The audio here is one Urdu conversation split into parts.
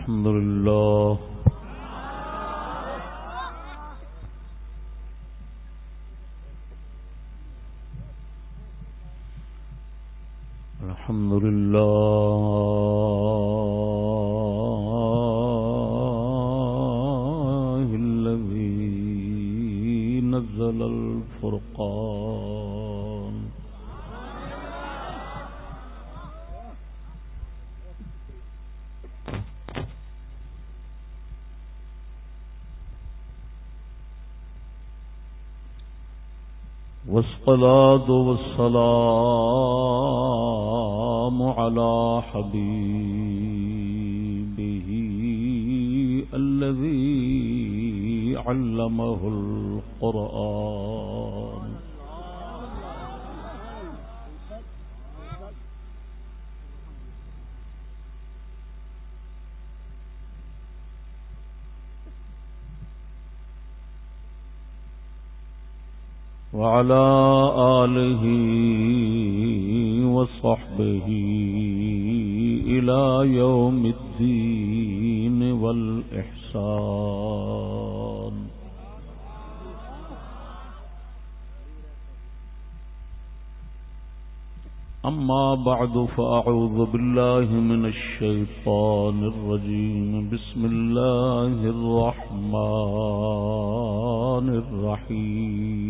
الحمد لله. الحمد لله. والصلاة والسلام على حبيبه الذي علمه القرآن. وعلى آله وصحبه إلى يوم الدين والإحسان. أما بعد فأعوذ بالله من الشيطان الرجيم. بسم الله الرحمن الرحيم.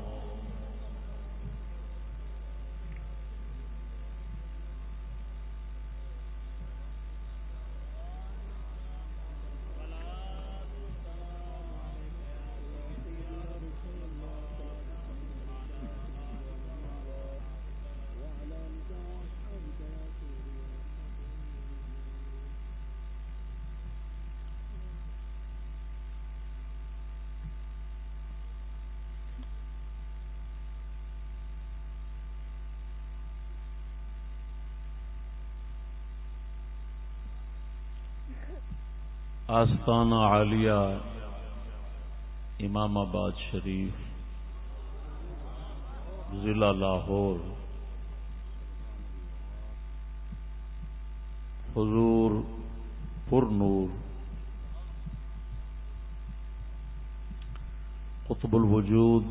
آستانہ عالیہ امام آباد شریف، ضلع لاہور۔ حضور پر نور۔ قطب الوجود۔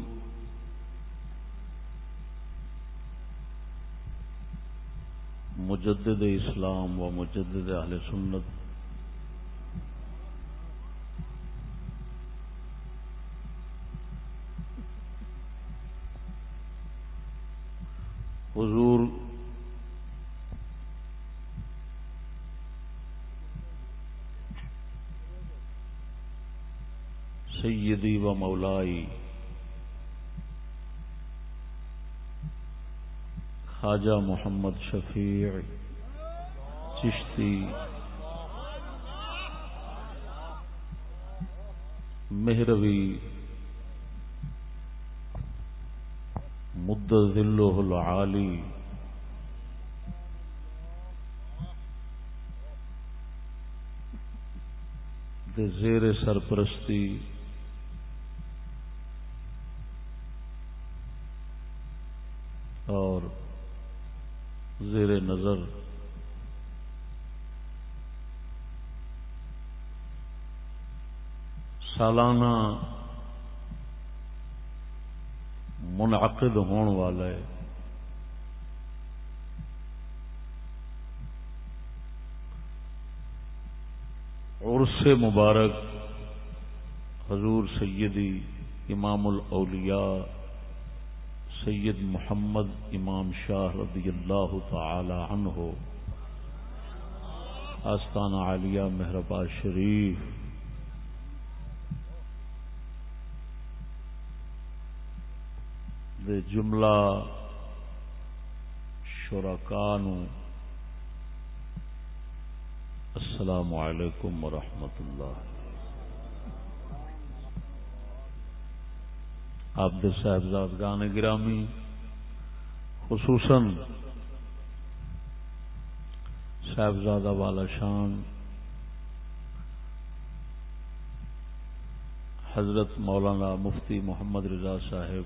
مجدد اسلام و مجدد اہل سنت حضور سیدی و مولائی خواجہ محمد شفیع چشتی مہروی مد ذلہ العالی دے زیر سرپرستی اور زیر سالانہ منعقد ہون والا ہے۔ عرس مبارک حضور سیدی امام الاولیاء سید محمد امام شاہ رضی اللہ تعالی عنہ آستان عالیہ مہربا شریف، دے جملہ شرکانو، السلام علیکم ورحمۃ اللہ۔ آپ صاحبزاد گان گرامی، خصوصاً صاحبزادہ والا شان، حضرت مولانا مفتی محمد رضا صاحب،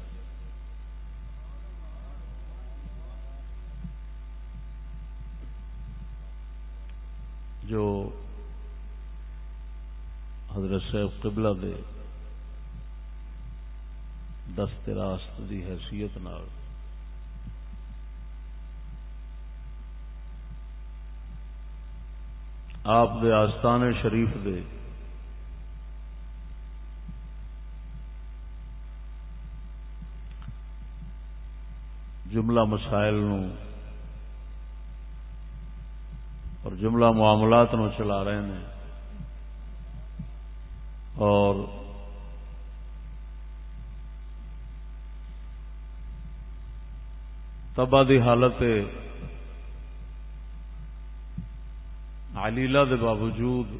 جو حضرت صاحب قبلہ دے دست راست دی حیثیت نال۔ آپ دے آستان شریف دے۔ جملہ مسائل نو اور جملہ معاملات نو چلا رہے ہیں۔ اور تبا دی حالت علیلہ دے باوجود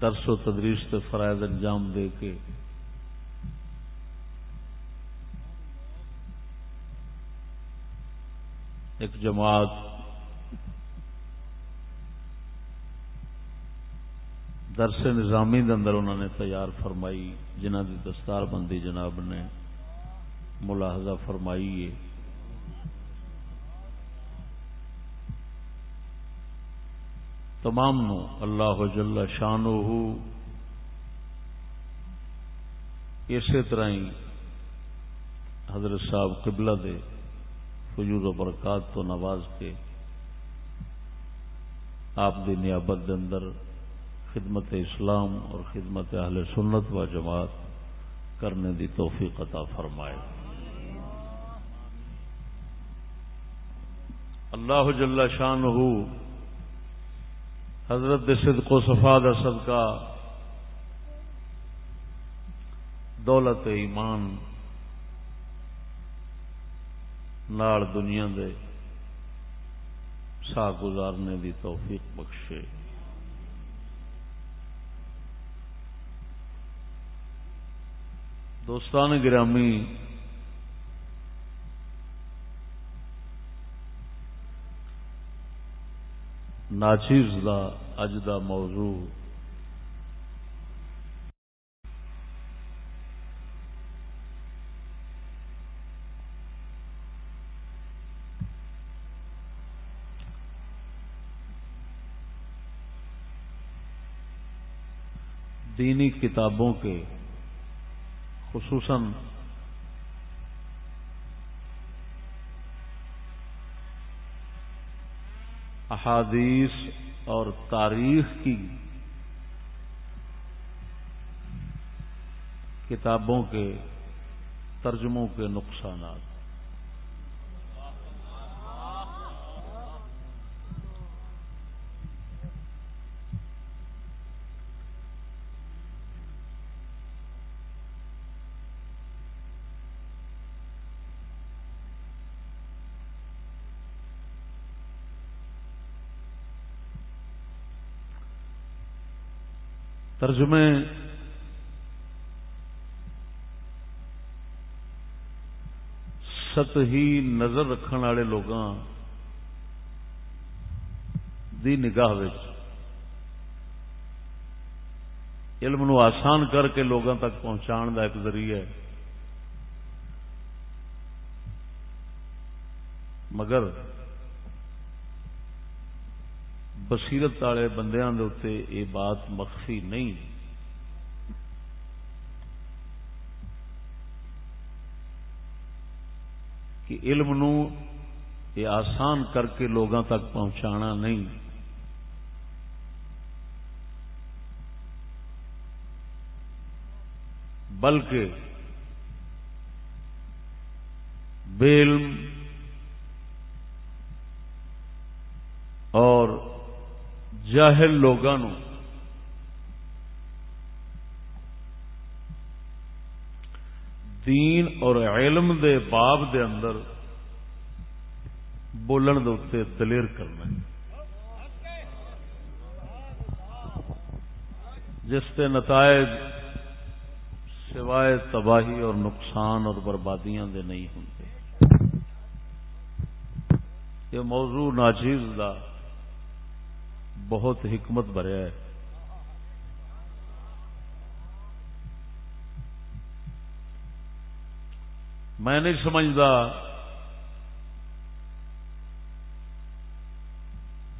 درس و تدریس سے فرائض انجام دے کے ایک جماعت درس نظامی دے اندر انہوں نے تیار فرمائی جنہ دی دستار بندی جناب نے ملاحظہ فرمائی ہے۔ تمام نو اللہ جل شان اسی طرح ہی حضرت صاحب قبلہ دے فجور و برکات تو نواز کے آپ دی نیابت دے اندر خدمت اسلام اور خدمت اہل سنت و جماعت کرنے دی توفیق عطا فرمائے۔ اللہ جل شان حضرت صدق و صفا دا صدقہ دولت ایمان نال دنیا دے سا گزارنے دی توفیق بخشے۔ دوستان گرامی ناچیز دا اج دا موضوع۔ دینی کتابوں کے خصوصاً احادیث اور تاریخ کی کتابوں کے ترجموں کے نقصانات ترجمے ست ہی نظر رکھنے والے لوگ دی نگاہ علم نو آسان کر کے لوگوں تک پہنچا کا ایک ذریعہ ہے۔ مگر بصیرت والے بندیاں دے اتنے یہ بات مخفی نہیں۔ کہ علم نو یہ آسان کر کے لوگوں تک پہنچانا نہیں۔ بلکہ بے علم اور جاہل لوگوں دین اور علم دے باب دے اندر بولن دے اتنے دلیر کرنا جس کے نتائج سوائے تباہی اور نقصان اور بربادیاں دے نہیں ہوں یہ موضوع ناچیز کا بہت حکمت بھریا ہے۔ میں نہیں سمجھتا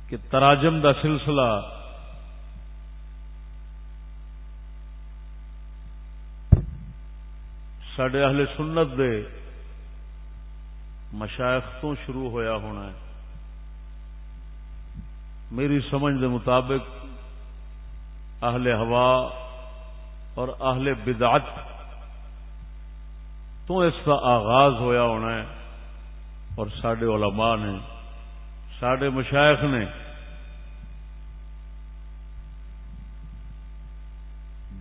کہ تراجم دا سلسلہ سڈے اہل سنت دے مشائخ تو شروع ہویا ہونا ہے۔ میری سمجھ دے مطابق اہل ہوا اور اہل بدعت تو اس کا آغاز ہویا ہونا ہے اور سڈے علماء نے سڈے مشائق نے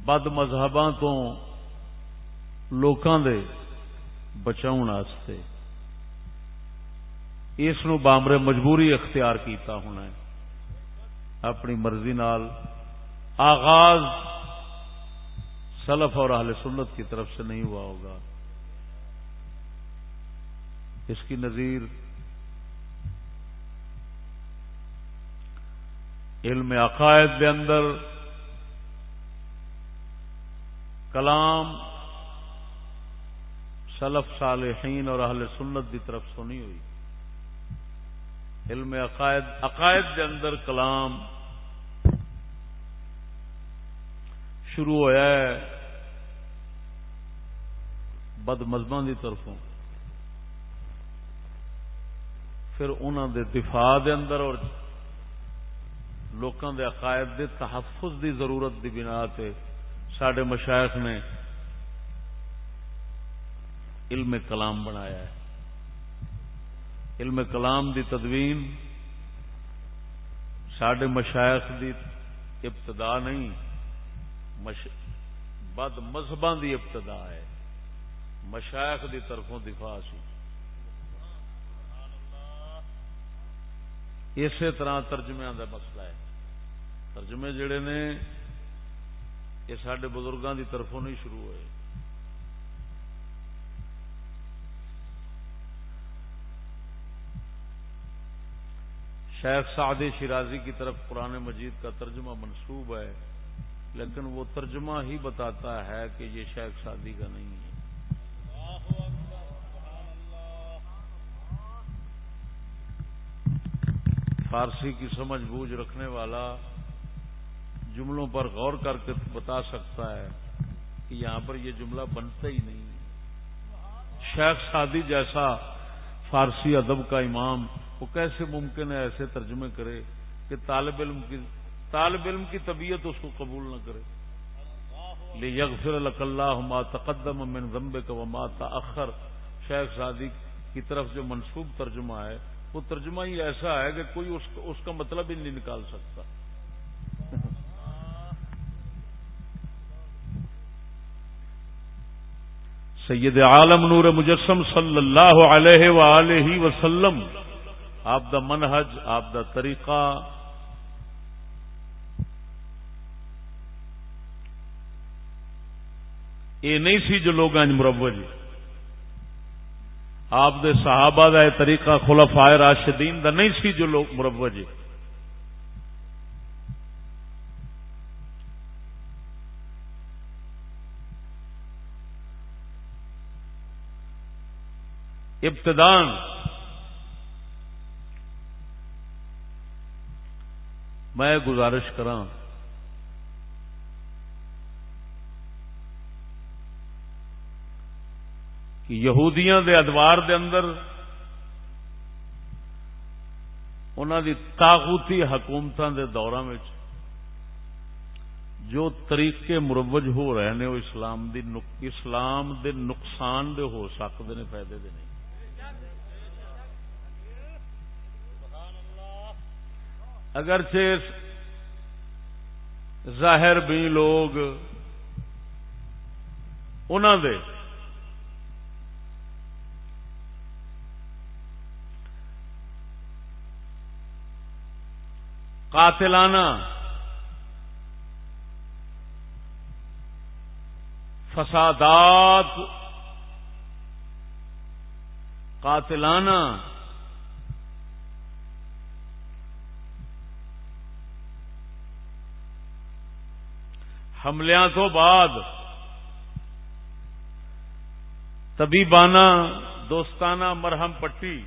بد مذہباں تو لوکاں دے بچاؤ اس بامرے مجبوری اختیار کیتا ہونا ہے۔ اپنی مرضی نال آغاز سلف اور اہل سنت کی طرف سے نہیں ہوا ہوگا۔ اس کی نظیر علم عقائد کے اندر کلام سلف صالحین اور اہل سنت کی طرف سے نہیں ہوئی۔ علم عقائد عقائد کے اندر کلام شروع ہوا ہے بد مذہب کی طرفوں۔ پھر انہوں دے دفاع دے اندر اور لوکاں دے عقائد دے تحفظ دی ضرورت دی بنا تے سڈے مشائق نے علم کلام بنایا ہے۔ علم کلام دی تدوین سڈے مشائق دی ابتدا نہیں، مش، بد مذہب دی ابتدا ہے۔ مشائق دی طرفوں دفاع سی۔ اسی طرح ترجمے کا مسئلہ ہے۔ ترجمے جڑے نے، یہ سڈے بزرگوں کی طرفوں نہیں شروع ہوئے۔ شیخ سعدی شیرازی کی طرف قرآن مجید کا ترجمہ منسوب ہے، لیکن وہ ترجمہ ہی بتاتا ہے کہ یہ شیخ سعدی کا نہیں ہے۔ فارسی کی سمجھ بوجھ رکھنے والا جملوں پر غور کر کے بتا سکتا ہے کہ یہاں پر یہ جملہ بنتا ہی نہیں شیخ سعدی جیسا فارسی ادب کا امام، وہ کیسے ممکن ہے ایسے ترجمے کرے کہ طالب علم کی، طالب علم کی طبیعت اس کو قبول نہ کرے؟ یغفر اللہ ما تقدم من ذنب کا وما تاخر شیخ سعدی کی طرف جو منسوب ترجمہ ہے، وہ ترجمہ ہی ایسا ہے کہ کوئی اس کا مطلب ہی نہیں نکال سکتا۔ سید عالم نور مجسم صلی اللہ علیہ وآلہ وسلم. آپ دا منہج، آپ دا طریقہ. یہ نہیں سی جو لوگ مروج. آپ دے صحابہ دا طریقہ خلفائے راشدین دا نہیں سی جو لوگ مروج. ابتدان۔ میں گزارش کرا کہ یہودیاں دے ادوار دے اندر انہوں دی تاغوتی حکومتوں دے دورہ میں جو طریقے مروج ہو رہے ہیں وہ اسلام دی اسلام دے نقصان دے ہو سکتے ہیں فائدے دے نہیں اگرچہ ظاہر بھی لوگ انہوں دے قاتلانہ فسادات قاتلانہ حملیاں تو بعد طبیبانہ دوستانہ مرہم پٹی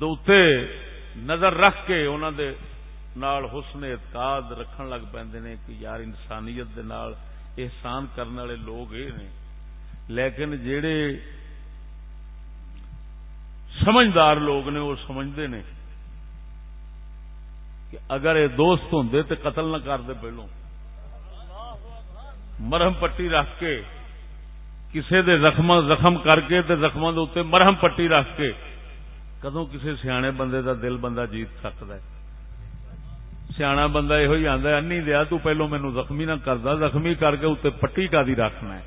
دوتے نظر رکھ کے انہوں دے نال حسن اعتقاد رکھن لگ پہ کہ یار انسانیت دے نال احسان کرنے والے لوگ یہ نے۔ لیکن جڑے سمجھدار لوگ نے، وہ سمجھتے ہیں کہ اگر یہ دوست ہوں تو قتل نہ کرتے پہلو مرہم پٹی رکھ کے کسی دے زخم زخم کر کے زخموں کے اتنے مرہم پٹی رکھ کے کدو کسی سیانے بندے دا دل بندہ جیت سکتا ہے؟ سیاح بندہ یہ آدھا انی دیا تو پہلو مینو زخمی نہ کرتا زخمی کر کے اتنے پٹی کا دی رکھنا ہے۔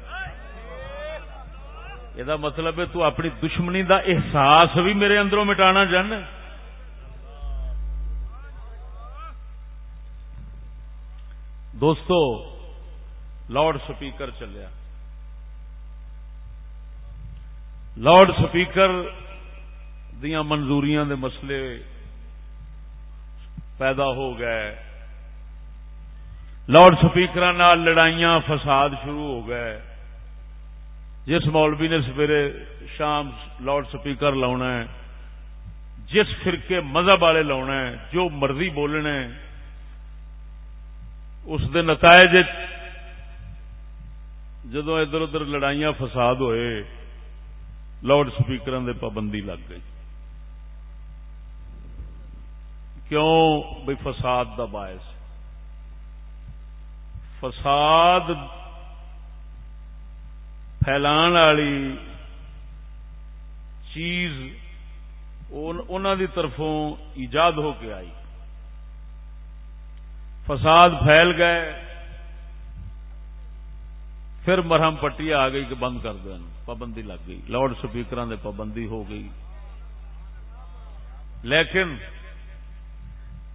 یہ مطلب ہے تو اپنی دشمنی دا احساس بھی میرے اندروں مٹانا چاہنا دوستو لاؤڈ سپیکر چلیا لاؤڈ سپیکر دیا منظوریاں دے مسئلے پیدا ہو گئے۔ لاؤڈ سپیکر لڑائیاں فساد شروع ہو گئے۔ جس مولوی نے سویرے شام لاؤڈ سپیکر لاؤنا ہے، جس فرقے مذہب والے لاؤنا ہے، جو مرضی بولنا ہے اس دے نتائج جدو ادھر ادھر لڑائیاں فساد ہوئے لاؤڈ سپیکر پابندی لگ گئی۔ کیوں؟ بھائی فساد دا باعث۔ فساد پھیلان والی چیز دی طرفوں ایجاد ہو کے آئی۔ فساد پھیل گئے۔ پھر مرہم پٹی آ گئی کہ بند کر دیں۔ پابندی لگ گئی۔ لاؤڈ سپیکر پابندی ہو گئی۔ لیکن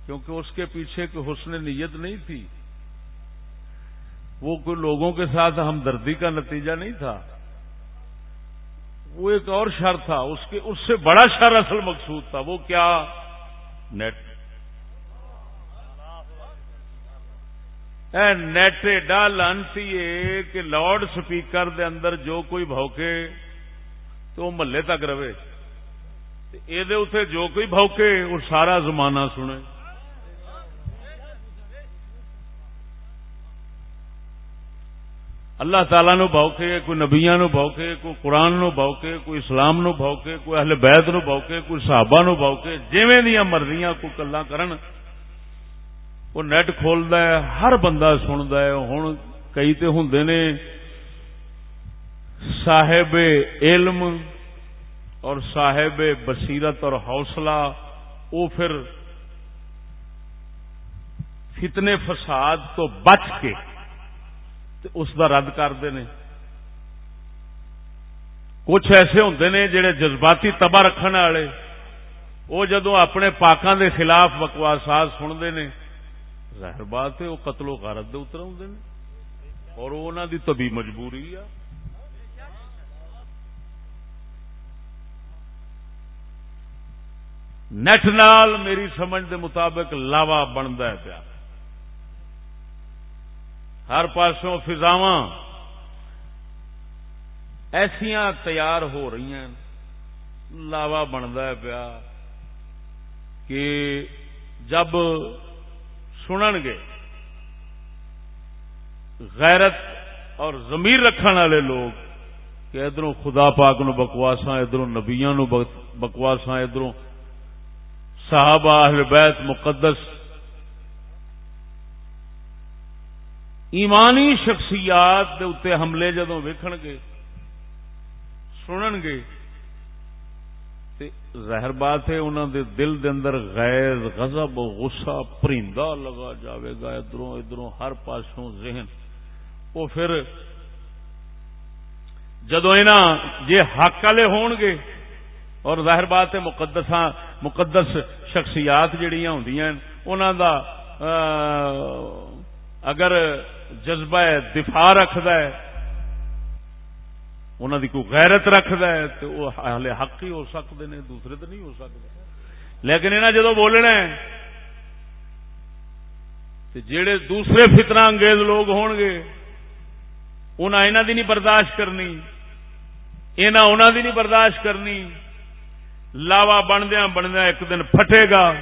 کیونکہ اس کے پیچھے کوئی حسن نیت نہیں تھی، وہ کوئی لوگوں کے ساتھ ہمدردی کا نتیجہ نہیں تھا۔ وہ ایک اور شر تھا، اس کے، اس سے بڑا شر اصل مقصود تھا۔ وہ کیا؟ نیٹ۔ نیٹ ایڈا لانتی ہے کہ لاؤڈ سپیکر دے اندر جو کوئی بوکے تو وہ محلے تک رہے۔ یہ جو کوئی بوکے وہ سارا زمانہ سنے۔ اللہ تعالیٰ نو بوکے کوئی نبیا نو بوکے کوئی قرآن نو بوکے کوئی اسلام نو بوکے کوئی اہل بیت نو بوکے کوئی صحابہ نو بوکے جیویں دیا مرضیاں، کوئی کلا کرن۔ وہ نیٹ کھولد ہر بندہ سنتا ہے۔ ہوں کئی تو ہوں نے صاحب علم اور صاحب بصیرت اور حوصلہ، وہ پھر فتنے فساد تو بچ کے اس کا رد کرتے ہیں کچھ ایسے ہوں نے جڑے جذباتی تباہ رکھنے والے، وہ جدو اپنے پاکوں دے خلاف بکواسات سنتے ہیں ظاہر بات ہے، وہ قتل و غارت دے اتر آدھے اور انہوں دی تبھی مجبوری آ نیٹ نال میری سمجھ دے مطابق لاوا بنتا ہے پیا۔ ہر پاسوں فضاواں ایسا تیار ہو رہی ہیں۔ لاوا بنتا ہے پیا کہ جب سنن گے غیرت اور زمیر رکھنے والے لوگ کہ ادھر خدا پاک نو بکواسا ادھر نبیا نو بکواسا ادھر صحابہ اہل بیت مقدس۔ ایمانی شخصیات دے اتنے حملے جدو ویکھن گے سنن گے ظاہر بات ہے انہوں دے دل دے اندر غیر غضب غصہ پرندہ لگا جاوے گا، ادھروں ادھروں ہر پاسوں ذہن۔ وہ پھر جدو جی حق والے ہون گے اور ظاہر بات ہے مقدس مقدس شخصیات جڑیاں ہوں دا اگر جذبہ دفاع رکھد انہوں دی کوئی غیرت رکھد ہے تو وہ ہلے حق ہی ہو سکتے ہیں دوسرے تو نہیں ہو سکتے لیکن انہیں جدو بولنا جڑے دوسرے فتنہ انگیز لوگ ہون گے انہیں انہوں دی نہیں برداشت کرنی۔ یہاں انہوں دی نہیں برداشت کرنی۔ لاوا بندیا بندیا ایک دن پھٹے گا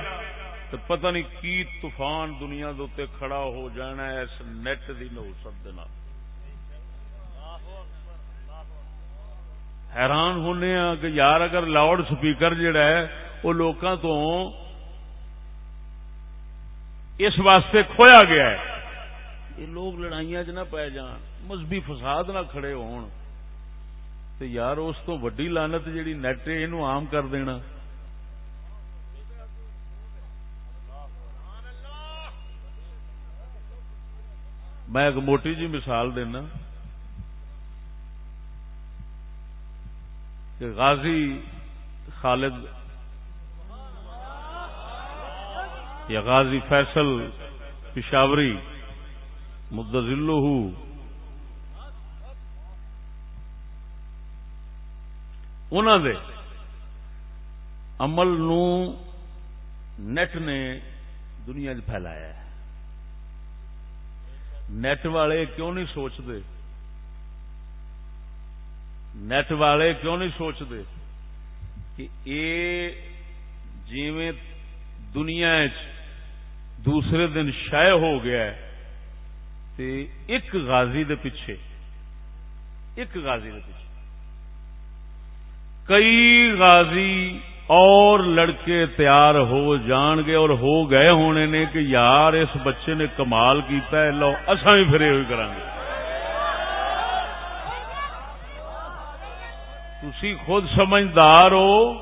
تو پتہ نہیں کی طوفان دنیا دے کھڑا ہو جانا ہے، اس نیٹ کی نوسط حیران ہونے ہاں کہ یار اگر لاؤڈ سپیکر جڑا ہے، وہ لوگوں تو اس واسطے کھویا گیا ہے۔ یہ لوگ لڑائیاں چ نہ پی جان، مذہبی فساد نہ کھڑے ہون۔ یار اس تو وڈی لانت جیڑی نیٹ یہ عام کر دینا۔ میں ایک موٹی جی مثال دینا۔ کہ غازی خالد یا غازی فیصل پشاوری مدلو دے عمل نو نیٹ نے دنیا پھیلایا ہے۔ نیٹ والے کیوں نہیں سوچتے؟ نیٹ والے کیوں نہیں سوچتے کہ یہ جیویں دنیا دوسرے دن شہ ہو گیا ہے، تے ایک غازی دے پیچھے، ایک غازی دے پیچھے۔ کئی غازی اور لڑکے تیار ہو جان گے اور ہو گئے ہونے نے کہ یار اس بچے نے کمال کیتا ہے، لو اصا بھی پھر یہ کریں گے۔ تھی خود سمجھدار ہو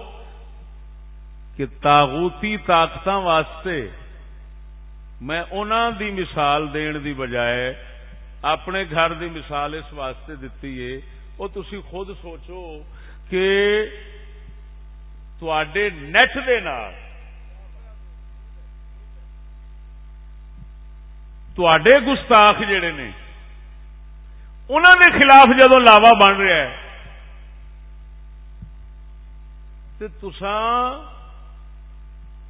کہ تاغوتی طاقت واسطے میں انہوں دی مثال دین دی بجائے اپنے گھر دی مثال اس واسطے دیتی ہے۔ وہ تھی خود سوچو کہ تڈے نیٹ دے تے گستاخ جڑے نے انہوں دے خلاف جدو لاوا بن رہا ہے تو تسان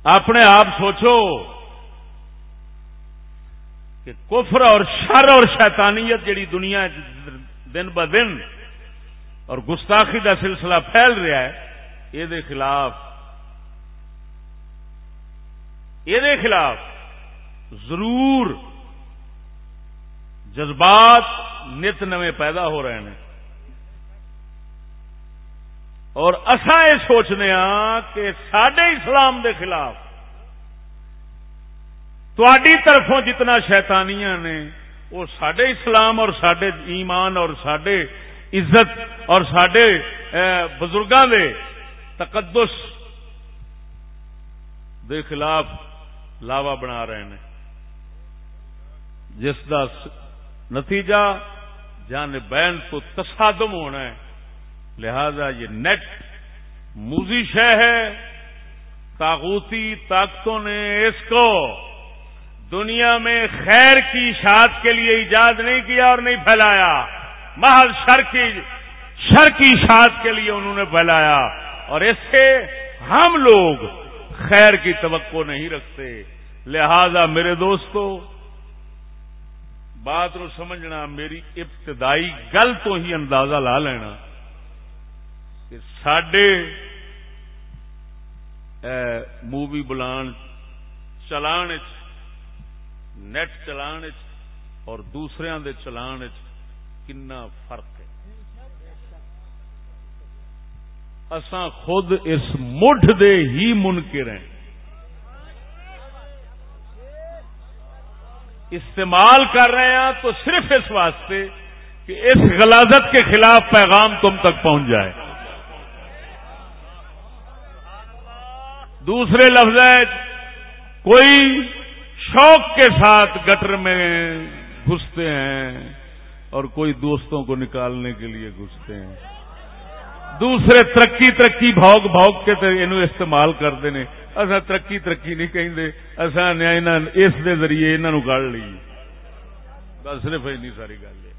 اپنے آپ سوچو کہ کفر اور شر اور شیطانیت جڑی دنیا دن ب دن اور گستاخی کا سلسلہ پھیل رہا ہے، یہ خلاف یہ خلاف ضرور جذبات نت نویں پیدا ہو رہے ہیں۔ اور اصا یہ سوچنے ہاں کہ سڈے اسلام دے خلاف تھی طرفوں جتنا شیطانیاں نے، وہ سڈے اسلام اور سڈے ایمان اور سڈے عزت اور سڈے بزرگوں دے تقدس دے خلاف لاوا بنا رہے ہیں جس کا نتیجہ جان بین تو تصادم ہونا ہے۔ لہذا یہ نیٹ موزی شہ ہے تاغوتی طاقتوں نے اس کو دنیا میں خیر کی اشاعت کے لیے ایجاد نہیں کیا اور نہیں پھیلایا۔ محض شر کی شر کی اشاعت کے لیے انہوں نے پھیلایا۔ اور اس سے ہم لوگ خیر کی توقع نہیں رکھتے۔ لہذا میرے دوستو، بات نو سمجھنا، میری ابتدائی گل تو ہی اندازہ لا لینا۔ کہ سڈے مووی بلان چلان نیٹ چلان اور دوسرے دے چلان کنا فرق ہے۔ اساں خود اس مٹھ دے ہی منکر ہیں۔ استعمال کر رہے ہیں تو صرف اس واسطے کہ اس غلازت کے خلاف پیغام تم تک پہنچ جائے۔ دوسرے لفظ کوئی شوق کے ساتھ گٹر میں گھستے ہیں اور کوئی دوستوں کو نکالنے کے لیے گھستے ہیں۔ دوسرے ترقی ترقی بھوگ بھوگ کے استعمال کرتے ہیں۔ اصا ترقی ترقی نہیں کہیں اصا اس دے ذریعے انہوں گڑ لی۔ بس صرف این ساری گل ہے۔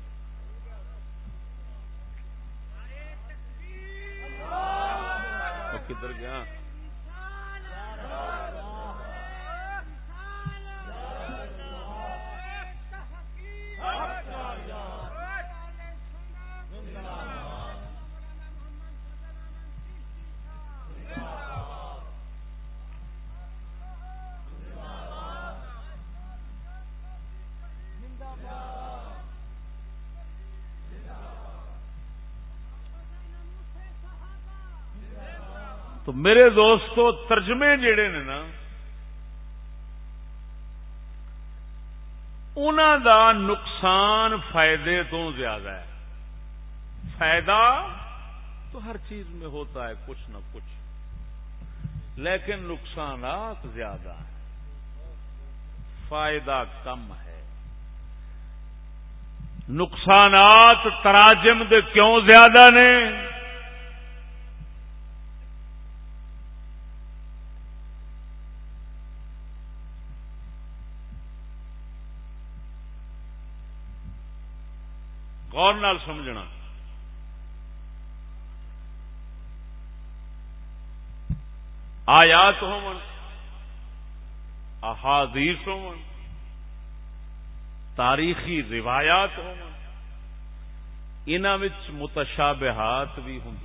کدھر گیا؟ میرے دوستو، ترجمے جڑے نے نا ان دا نقصان فائدے تو زیادہ ہے۔ فائدہ تو ہر چیز میں ہوتا ہے، کچھ نہ کچھ۔ لیکن نقصانات زیادہ ہیں۔ فائدہ کم ہے۔ نقصانات تراجم دے کیوں زیادہ نے؟ غور نال سمجھنا۔ آیات ہون، احادیث ہون، تاریخی روایات ہون ان متشابہات بھی ہوں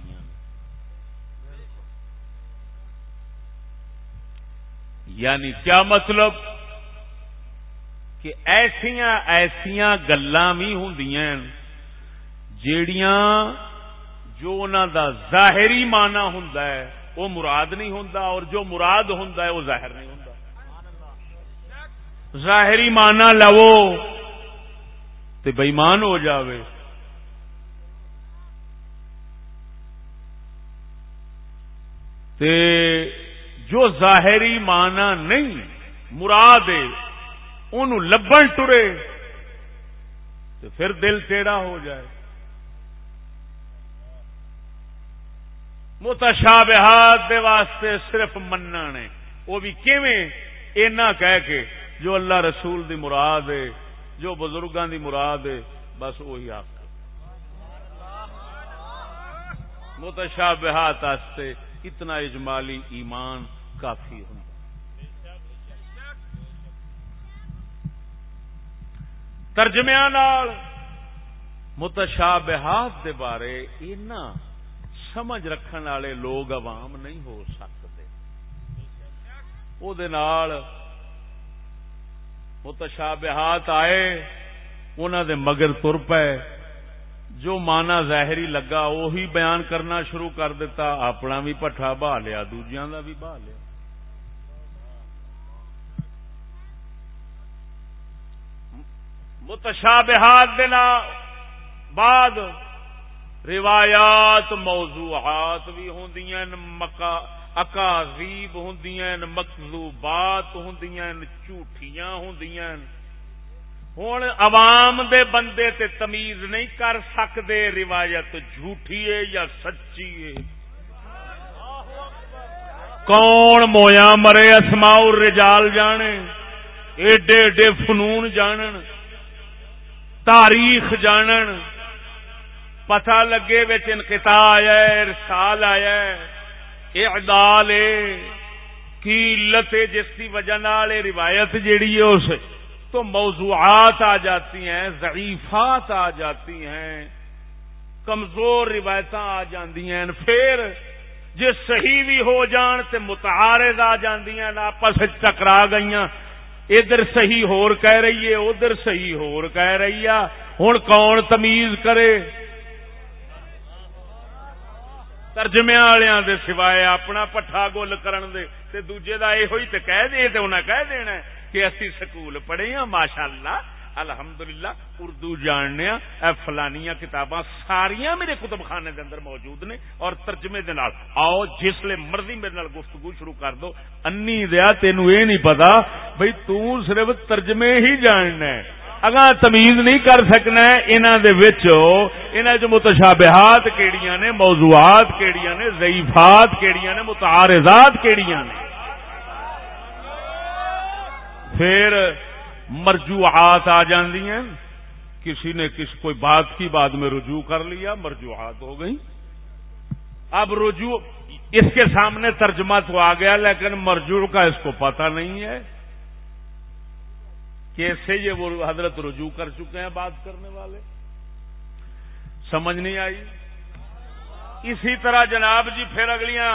یعنی کیا مطلب؟ کہ ایسیا ایسیا گلا بھی ہوں جیڑیاں جو انہوں دا ظاہری مانا ہوں وہ مراد نہیں ہوں اور جو مراد ہوں وہ ظاہر نہیں ہوں ظاہری مانا لو تو بےمان ہو جاوے۔ تے جو ظاہری مانا نہیں، مراد ہے ان لبن ٹرے تو پھر دل ٹیڑا ہو جائے۔ متشابہات دے واسطے صرف مننا نے وہ بھی کیویں؟ اینا کہہ کے جو اللہ رسول دی مراد ہے، جو بزرگاں دی مراد ہے، بس وہی حق۔ متشابہات واسطے اتنا اجمالی ایمان کافی ہوں ترجمیا متشابہات دے بارے اینا سمجھ رکھن والے لوگ عوام نہیں ہو سکتے۔ وہ متشابہات آئے انہوں دے مگر تر پے۔ جو مانا ظاہری لگا وہی بیان کرنا شروع کر دیتا۔ اپنا بھی پٹھا بہا لیا، دوجیاں دا بھی بہا لیا۔ متشابہات دینا بعد روایات موضوعات بھی ہوں اکاذیب ہوں مکزوبات ہوں جھوٹیاں ہوں ہوں عوام دے بندے تے تمیز نہیں کر سکتے روایت جھوٹھی ہے یا سچی ہے؟ کون مویا مرے اسماؤ رجال جانے؟ ایڈے ایڈے فنون جانن، تاریخ جانن پتا لگے بچ انقطاع آیا ہے، رسال آیا ہے۔ اعدال ہے کی علت ہے جس کی وجہ نال روایت جیڑی ہے اس تو موضوعات آ جاتی ہیں، ضعیفات آ جاتی ہیں، کمزور روایت آ جاندی ہیں۔ پھر جی صحیح بھی ہو جان تے متعارض آ جاندیاں آپس ٹکرا گئی ادھر صحیح ہور کہہ رہی ہے، ادھر صحیح ہور کہہ رہی ہے۔ ہوں کون تمیز کرے؟ ترجمے والوں دے سوائے اپنا پٹھا گول کرن دے تے دوجے دا یہ ہوئی تے کہہ دے تے انہیں کہہ دینا کہ اسی سکول پڑھے ہاں ماشاء اللہ الحمدللہ، اردو جاننے اے فلانیاں کتاباں ساریاں میرے کتب خانے دے اندر موجود نے اور ترجمے دے نال۔ آؤ، جس لے مرضی میرے نال گفتگو شروع کر دو۔ انی دیا تینو اے نہیں پتا بھئی تو صرف ترجمے ہی جاننا ہے۔ اگاں تمیز نہیں کر سکنا انہاں دے وچ انہاں جو متشابہات کیڑیاں نے، موضوعات کیڑیاں نے، ضعیفات کیڑیاں نے، متعارضات کیڑیاں نے۔ پھر مرجوعات آ جاندی ہیں کسی نے کس کوئی بات کی، بعد میں رجوع کر لیا، مرجوعات ہو گئی اب رجوع، اس کے سامنے ترجمہ تو آ گیا، لیکن مرجوع کا اس کو پتہ نہیں ہے۔ کیسے یہ وہ حضرت رجوع کر چکے ہیں بات کرنے والے؟ سمجھ نہیں آئی؟ اسی طرح جناب جی پھر اگلیاں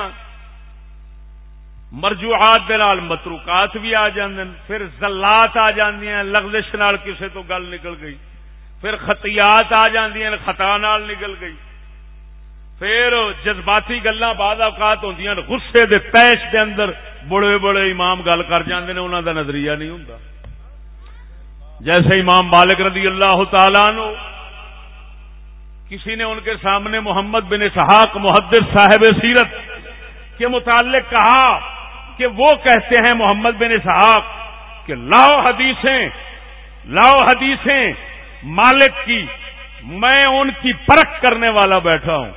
مرجوعات دے نال متروکات بھی آ جاندے پھر زلات آ جاندیاں لغزش نال کسے تو گل نکل گئی، پھر خطیات آ جاندیاں خطا نال نکل گئی۔ پھر جذباتی گلاں بعد اوقات ہوندیاں، غصے دے پیش دے اندر بڑے بڑے امام گل کر جاندے نے، انہاں دا نظریہ نہیں ہوندا۔ جیسے امام مالک رضی اللہ تعالیٰ عنہ، کسی نے ان کے سامنے محمد بن اسحاق محدث صاحب سیرت کے متعلق کہا کہ وہ کہتے ہیں محمد بن اسحاق کہ لاؤ حدیثیں لاؤ حدیثیں مالک کی، میں ان کی پرکھ کرنے والا بیٹھا ہوں۔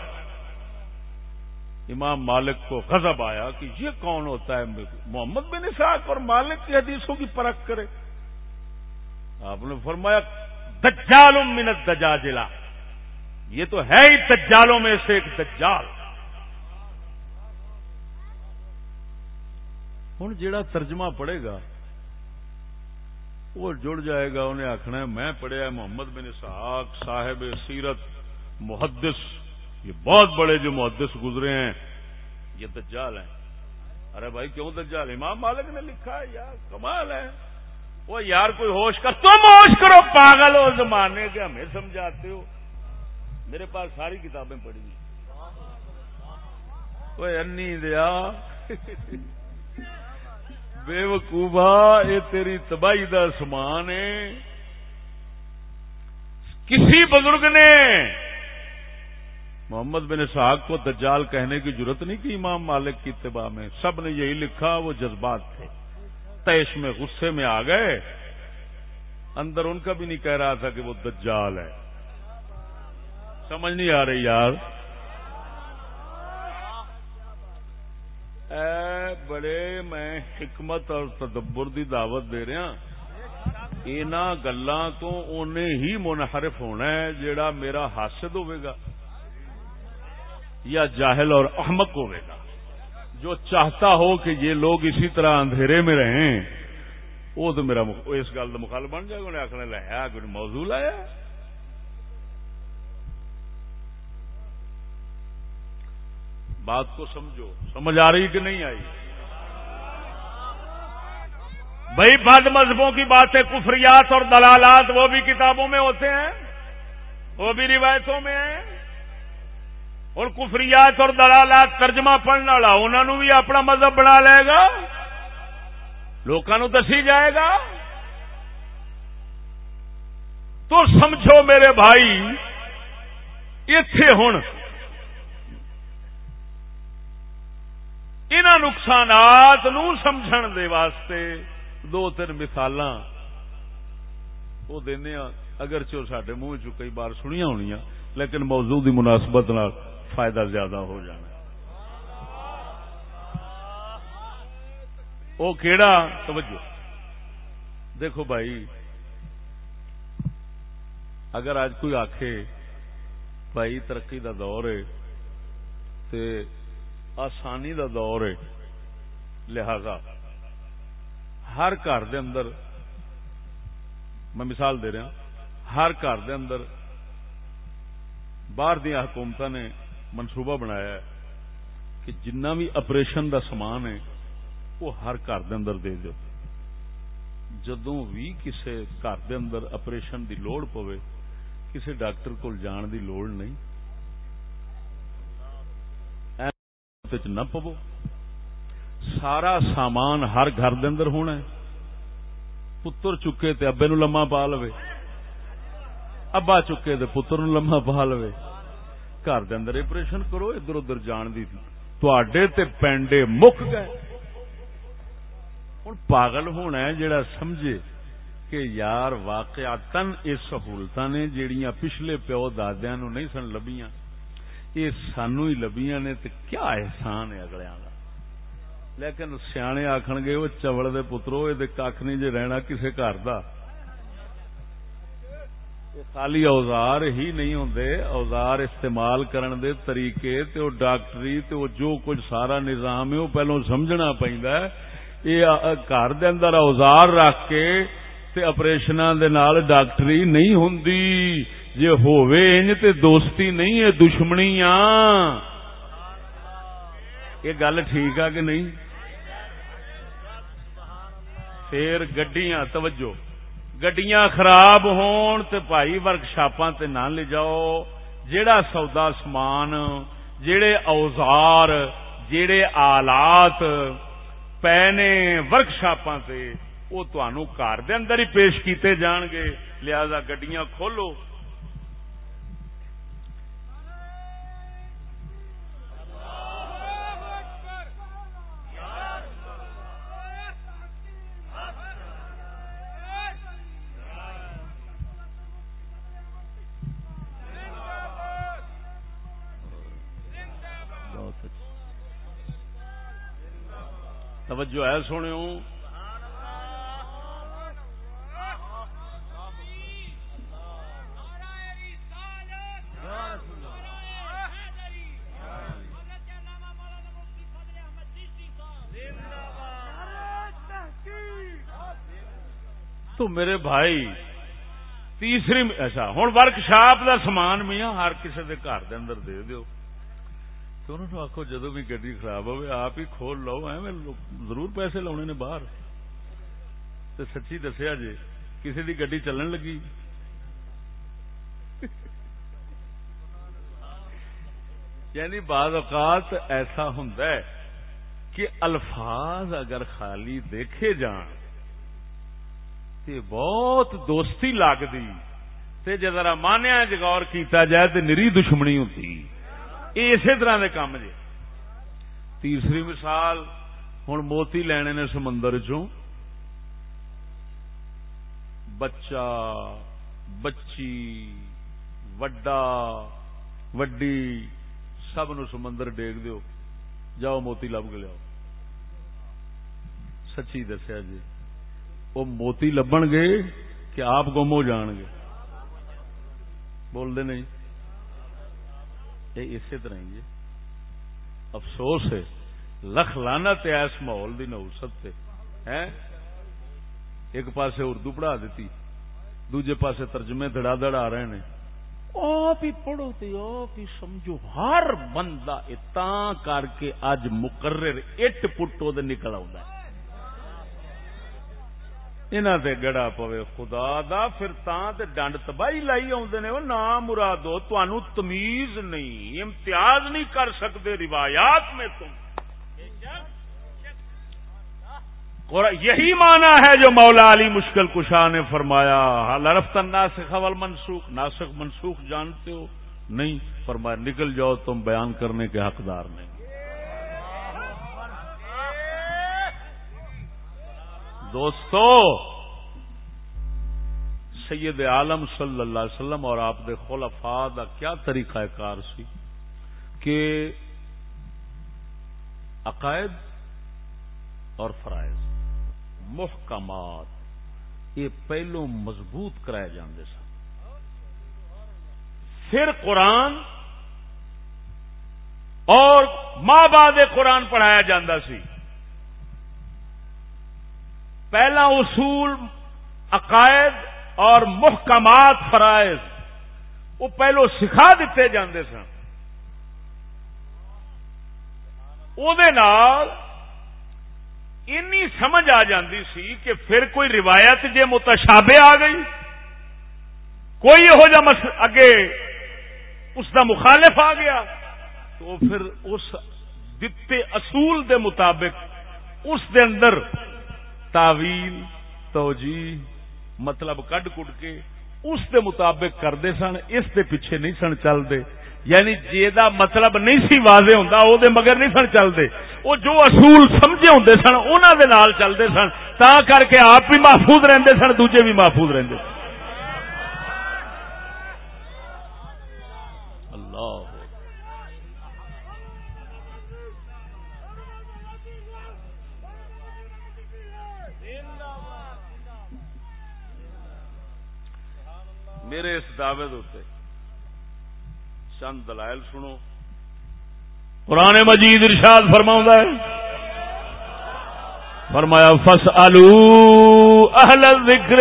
امام مالک کو غضب آیا کہ یہ کون ہوتا ہے، محمد بن اسحاق اور مالک کی حدیثوں کی پرکھ کرے۔ آپ نے فرمایا دجال منت دجاجلا یہ تو ہے ہی دجالوں میں سے ایک دجال۔ ہوں جڑا ترجمہ پڑھے گا، وہ جڑ جائے گا، انہیں آخنا میں پڑھیا محمد بن صحاق صاحب سیرت محدث۔ یہ بہت بڑے جو محدث گزرے ہیں، یہ دجال ہیں۔ ارے بھائی، کیوں دجال؟ امام مالک نے لکھا ہے یار کمال ہے۔ وہ یار کوئی ہوش کر تم ہوش کرو، پاگل ہو، زمانے کے ہمیں سمجھاتے ہو۔ میرے پاس ساری کتابیں پڑھی وہ انی دیا۔ بے وقوبا یہ تیری تباہی دا سمان ہے۔ کسی بزرگ نے محمد بن صاحب کو دجال کہنے کی ضرورت نہیں کی؟ امام مالک کی اتباع میں۔ سب نے یہی لکھا، وہ جذبات تھے۔ تیش میں غصے میں آ گئے۔ اندر ان کا بھی نہیں کہہ رہا تھا کہ وہ دجال ہے۔ سمجھ نہیں آ رہی یار۔ اے بڑے میں حکمت اور تدبر دی دعوت دے رہا۔ ان گلوں تو انہیں ہی منحرف ہونا ہے جیڑا میرا حاسد ہوئے گا یا جاہل اور احمق ہوئے گا۔ جو چاہتا ہو کہ یہ لوگ اسی طرح اندھیرے میں رہیں، وہ تو میرا اس گل کا مخال بن جائے گا، انہیں آخنے لیا کوئی موضوع لایا؟ بات کو سمجھو، سمجھ آ رہی کہ نہیں آئی؟ بھائی، بد مذہبوں کی باتیں کفریات اور دلالات وہ بھی کتابوں میں ہوتے ہیں، وہ بھی روایتوں میں ہیں۔ اور کفریات اور دلالات ترجمہ پڑھنے والا انہوں بھی اپنا مذہب بنا لے گا؟ لوگوں دسی جائے گا؟ تو سمجھو میرے بھائی اتے ہوں ان نقصانات نو سمجھن دے واسطے دو تین مثال وہ دینا ہاں۔ اگر چو سڈے منہ چ کئی بار سنیا ہونی لیکن موضوع دی مناسبت نال فائدہ زیادہ ہو جانا وہ کیڑا؟ توجہ۔ دیکھو بھائی، اگر آج کوئی آخے بھائی ترقی دا دور ہے، تے آسانی دا دور ہے، لہذا ہر گھر دے اندر، میں مثال دے رہا ہر گھر دے اندر باہر دیا حکومت نے منصوبہ بنایا ہے کہ جنہ بھی اپریشن دا سامان ہے، وہ ہر گھر دے اندر دے دو جدوں بھی کسے گھر دے اندر اپریشن دی لوڑ پوے، کسے ڈاکٹر کو جان دی لوڑ نہیں۔ نہ پو سارا سامان ہر گھر دے اندر ہونا ہے۔ پتر چکے تے ابے نو لما پا لو ابا چکے تے پتر نو لما پا لو گھر دے اندر اپریشن کرو ادھر ادھر جان دی تے پینڈے مک گئے ہوں پاگل ہونا ہے جڑا سمجھے کہ یار واقعات یہ سہولت نے جہیا پچھلے پیو دادیا نو نہیں سن لبیاں یہ سانو ہی لبیاں نے تو کیا احسان ہے اگلے کا لیکن سیانے آخن گے وہ چوڑ دے پترو یہ کھ نہیں جے رہنا کسے گھر کا خالی اوزار ہی نہیں ہوں اوزار استعمال کرن دے طریقے تے او ڈاکٹری تے او جو کچھ سارا نظام ہے وہ پہلو سمجھنا پہنتا ہے۔ یہ گھر دے اندر اوزار رکھ کے تے اپریشنا دے نال ڈاکٹری نہیں ہوں جے ہووے انج تے دوستی نہیں ہے، دشمنی آ یہ گل ٹھیک ہے کہ نہیں؟ پھر گڈیاں، توجہ۔ گڈیاں خراب ہون تے بھائی ورکشاپاں تے نہ لے جاؤ جیڑا سودا سامان جیڑے اوزار جیڑے آلات پینے ورکشاپاں تے وہ تنوع گھر دے اندر ہی پیش کیتے جان گے لہذا گڈیاں کھولو توجہ ہے سونے تو میرے بھائی، تیسری ایسا اچھا، ہوں ورک شاپ کا سامان میاں ہر کسی کے گھر کے اندر دے دیو۔ تو انہوں نے آخو جدو بھی گڈی خراب ہوئے آپ ہی کھول لو، ایویں ضرور پیسے لاؤنے نے باہر۔ تو سچی دسیا جی کسی دی گڈی چلن لگی؟ یعنی بعض اوقات ایسا ہوں کہ الفاظ اگر خالی دیکھے جان، تے بہت دوستی لگتی جی مانیا جگور کیتا جائے تو نری دشمنی ہوتی۔ یہ اسی طرح کے کام جی۔ تیسری مثال ہوں موتی لینے نے سمندر چ بچہ، بچی، وڈا، وڈی، سب نو سمندر ڈیگ دیو۔ جاؤ موتی لب کے لیاؤ۔ سچی دسیا جی۔ وہ موتی لبن گے کہ آپ گم ہو جان گے۔ بولتے نہیں۔ اسی طرح ہی افسوس ہے۔ لکھ لانا اس ماحول کی نوسط ایک پاسے اردو پڑھا دیتی، دوجے پاسے ترجمے دڑا دڑ آ رہے ہیں آپ ہی پڑھو تے، آپ ہی سمجھو۔ ہر بندہ اتنا کر کے اج مقرر اٹ پٹو دے نکل آ تے گڑا پوے خدا دا، پھر تاں تے ڈنڈ تباہی لائی آدھے نے نام مرادو تنوع تمیز نہیں، امتیاز نہیں کر سکتے روایات میں تم۔ یہی مانا ہے جو مولا علی مشکل کشا نے فرمایا۔ لرفت ناسخ اول منسوخ، ناسخ منسوخ جانتے ہو؟ نہیں، فرمایا، نکل جاؤ تم بیان کرنے کے حقدار نہیں۔ دوستو، سید عالم صلی اللہ علیہ وسلم اور آپ دے خلفاء دا کیا طریقہ کار سی؟ کہ عقائد اور فرائض، محکمات، یہ پہلو مضبوط کرائے جاندے سن۔ پھر قرآن اور ماں بعد قرآن پڑھایا جاندہ سی۔ پہلا اصول عقائد اور محکمات فرائض، وہ پہلو سکھا دیتے جاندے سن۔ اینی سمجھ آ جاندی سی کہ پھر کوئی روایت جے متشابہ آ گئی، کوئی یہو جہ اگے اس دا مخالف آ گیا، تو پھر اس دتے اصول دے مطابق اس دے اندر تعویل توجی مطلب کڈ کڈ کے اس دے مطابق کرتے سن، اس دے پیچھے نہیں سن چلتے یعنی جا مطلب نہیں سی واضح ہوں دے مگر نہیں سن چلتے وہ جو اصول سمجھے ہوں سن انہوں چلتے سن، تا کر کے آپ بھی محفوظ رہتے سن، دوجے بھی محفوظ رہتے سن۔ میرے اس دعوے دے چند دلائل سنو۔ قرآن مجید ارشاد فرما ہے۔ فرمایا فس الو اہل ذکر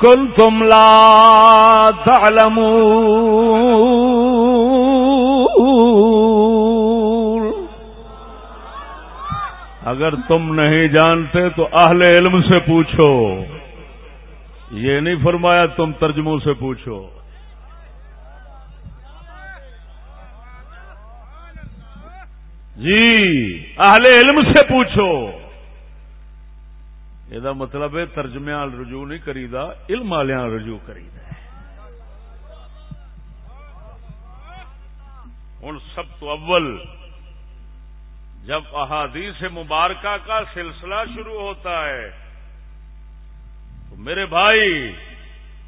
کل تم لا تعلم اگر تم نہیں جانتے تو اہل علم سے پوچھو۔ یہ نہیں فرمایا تم ترجموں سے پوچھو۔ جی اہل علم سے پوچھو۔ یہ مطلب ہے ترجمے رجوع نہیں کریدا علم والے رجوع کریدا ہوں سب تو اول، جب احادیث مبارکہ کا سلسلہ شروع ہوتا ہے تو میرے بھائی،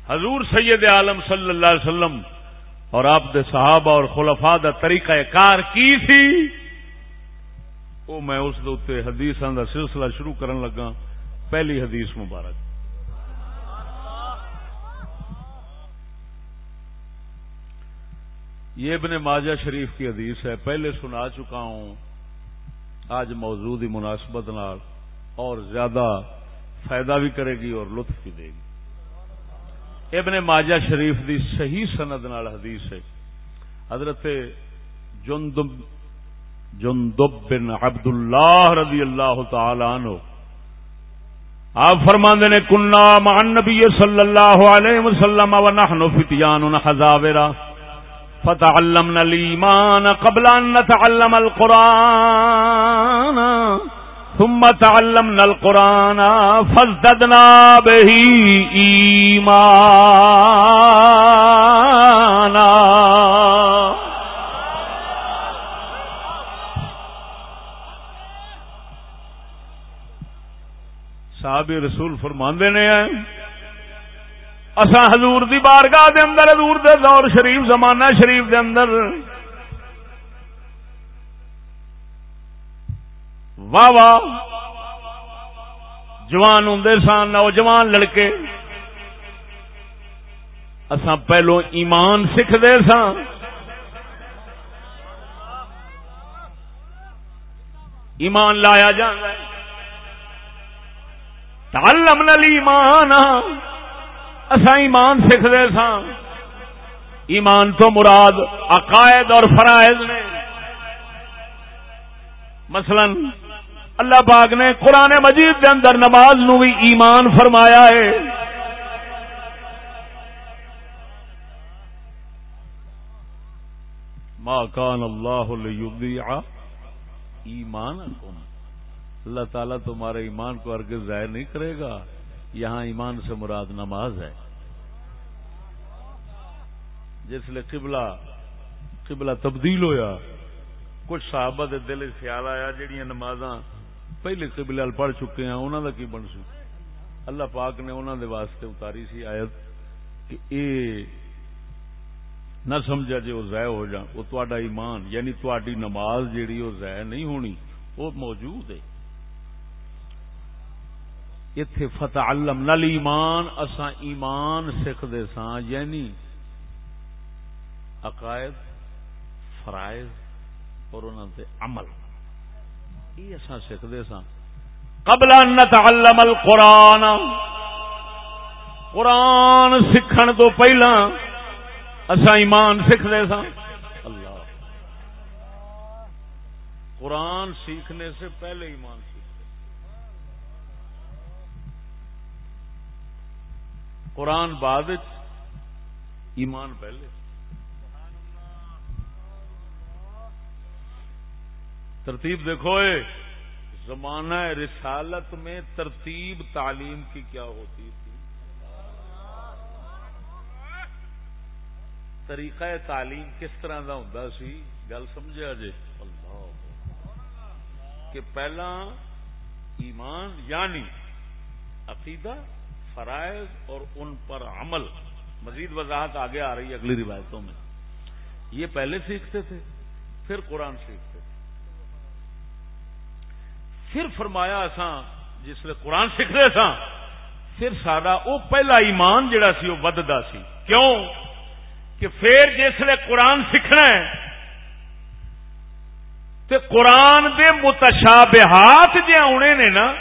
حضور سید عالم صلی اللہ علیہ وسلم اور آپ دے صحابہ اور خلفا دا طریقہ کار کی تھی؟ وہ میں اس حدیث کا سلسلہ شروع کرن لگا۔ پہلی حدیث مبارک۔ یہ ابن ماجہ شریف کی حدیث ہے۔ پہلے سنا چکا ہوں۔ آج موجود ہی مناسبت نال اور زیادہ فائدہ بھی کرے گی اور لطف بھی دے گی۔ ابن ماجہ شریف دی صحیح سند نال حدیث ہے۔ حضرت جندب جندب بن عبد اللہ رضی اللہ تعالی عنہ۔ آپ فرماندے نے کنا مع النبی صلی اللہ علیہ وسلم ونحن فتیان حزاورا فتعلمنا الایمان قبل ان نتعلم القرآن. ثم تعلمنا القرآن فازددنا به ایمانا صحاب رسول فرماندے نے اسا حضور دی بارگاہ دے اندر، حضور دے دور شریف، زمانہ شریف دے اندر واہ واہ جوان ہوں سن، نوجوان لڑکے اسا پہلو ایمان سیکھتے سن ایمان لایا جانا ہے تعلمنا ایمان اسا ایمان سیکھتے سا ایمان تو مراد عقائد اور فرائض نے، مثلا اللہ پاک نے قرآن مجید کے اندر نماز نو بھی ایمان فرمایا ہے۔ ما کان اللہ لیضیع اللہ تعالیٰ تمہارے ایمان کو ارگز ظاہر نہیں کرے گا۔ یہاں ایمان سے مراد نماز ہے۔ جس لیے قبلہ قبلہ تبدیل ہویا، کچھ صحابہ دے دل خیال آیا جہیا نماز پہلے قبلے پڑھ چکے ہیں انہوں کا کی بن سی اللہ پاک نے انہوں دے واسطے اتاری سی آیت کہ اے نہ سمجھا جی وہ ضائع ہو جان وہ تا ایمان یعنی تاری نماز جیڑی وہ ضائع نہیں ہونی، وہ موجود ہے۔ اتے فتح علم نل ایمان اسا ایمان سیکھتے سا یعنی عقائد، فرائض اور انہوں دے عمل۔ یہ سیکھتے سا قبل ان نتعلم القرآن. قرآن سکھن تو پہلا اصا ایمان سیکھتے سا اللہ۔ قرآن سیکھنے سے پہلے ایمان سیکھتے قرآن بعد ایمان پہلے۔ ترتیب دیکھو اے، زمانہ رسالت میں ترتیب تعلیم کی کیا ہوتی تھی؟ طریقہ تعلیم کس طرح کا ہوں سی؟ گل سمجھا جی اللہ کہ پہلا ایمان یعنی عقیدہ، فرائض اور ان پر عمل۔ مزید وضاحت آگے آ رہی ہے اگلی روایتوں میں۔ یہ پہلے سیکھتے تھے، پھر قرآن سیکھتے پھر فرمایا اساں، جس نے قرآن سیکھ رہے سا پھر سارا وہ پہلا ایمان جڑا سی وہ ودتا سی۔ کیوں؟ کہ پھر جس نے قرآن سیکھنا ہے، تے قرآن دے متشابہات جے آنے نے نا،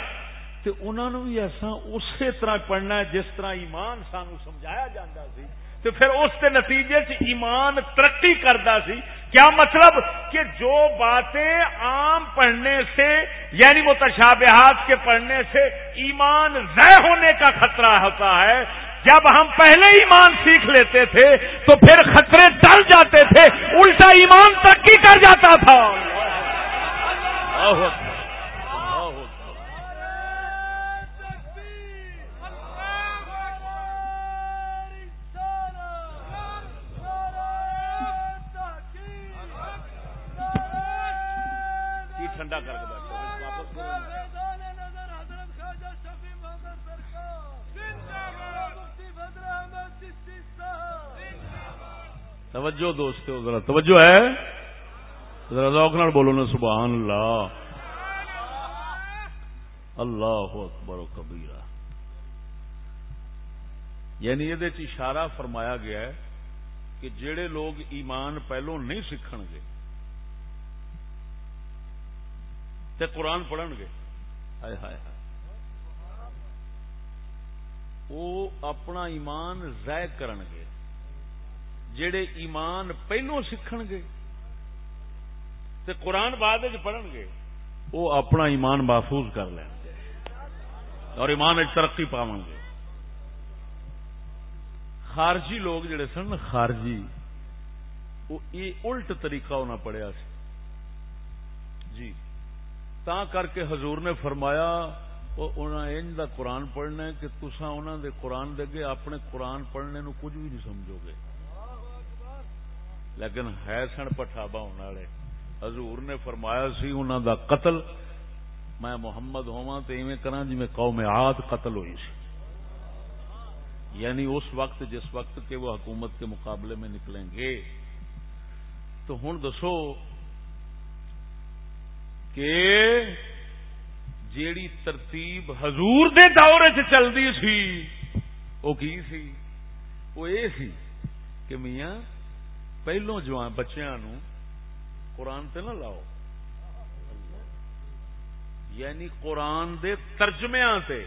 تے انہوں نے بھی ایسا اسی طرح پڑھنا ہے جس طرح ایمان سانو سمجھایا جاتا سی۔ تو پھر اس کے نتیجے سے ایمان ترقی کرتا سی۔ کیا مطلب کہ جو باتیں عام پڑھنے سے یعنی وہ تشابہات کے پڑھنے سے ایمان ضائع ہونے کا خطرہ ہوتا ہے، جب ہم پہلے ایمان سیکھ لیتے تھے، تو پھر خطرے ڈل جاتے تھے، الٹا ایمان ترقی کر جاتا تھا۔ ٹھنڈا کر کے توجہ دوست ذرا توجہ ہے؟ ذرا ذوق نال بولو نا سبحان اللہ اللہ اکبر و کبیرہ۔ یعنی یہ اشارہ فرمایا گیا ہے کہ جڑے لوگ ایمان پہلو نہیں سیکھن گے تے قرآن پڑھن گے۔ ہائے ہائے ہائے۔ وہ اپنا ایمان ضائع کرن گے۔ جڑے ایمان پہلو سیکھن گے تے قرآن بعد پڑھن گے، وہ اپنا ایمان محفوظ کر لیں گے اور ایمان ترقی پاؤ گے۔ خارجی لوگ جڑے سن، خارجی، وہ یہ الٹ طریقہ ہونا پڑیا سی۔ جی۔ تا کر کے حضور نے فرمایا انج دا قرآن پڑھنا ہے کہ تسا انہوں دے قرآن دے گے اپنے قرآن پڑھنے نو کچھ بھی نہیں سمجھو گے لیکن ہے سن پٹھابا ہونے والے حضور نے فرمایا سی انہوں دا قتل میں محمد ہوا تو ایویں کرا جی میں قوم عاد قتل ہوئی سی یعنی اس وقت جس وقت کے وہ حکومت کے مقابلے میں نکلیں گے تو ہوں دسو کہ جیڑی ترتیب حضور دے دور چلتی سی وہ کی سی؟ وہ یہ سی کہ میاں پہلو جوان بچیاں نو قرآن تے نہ لاؤ۔ یعنی قرآن دے ترجمیا تے۔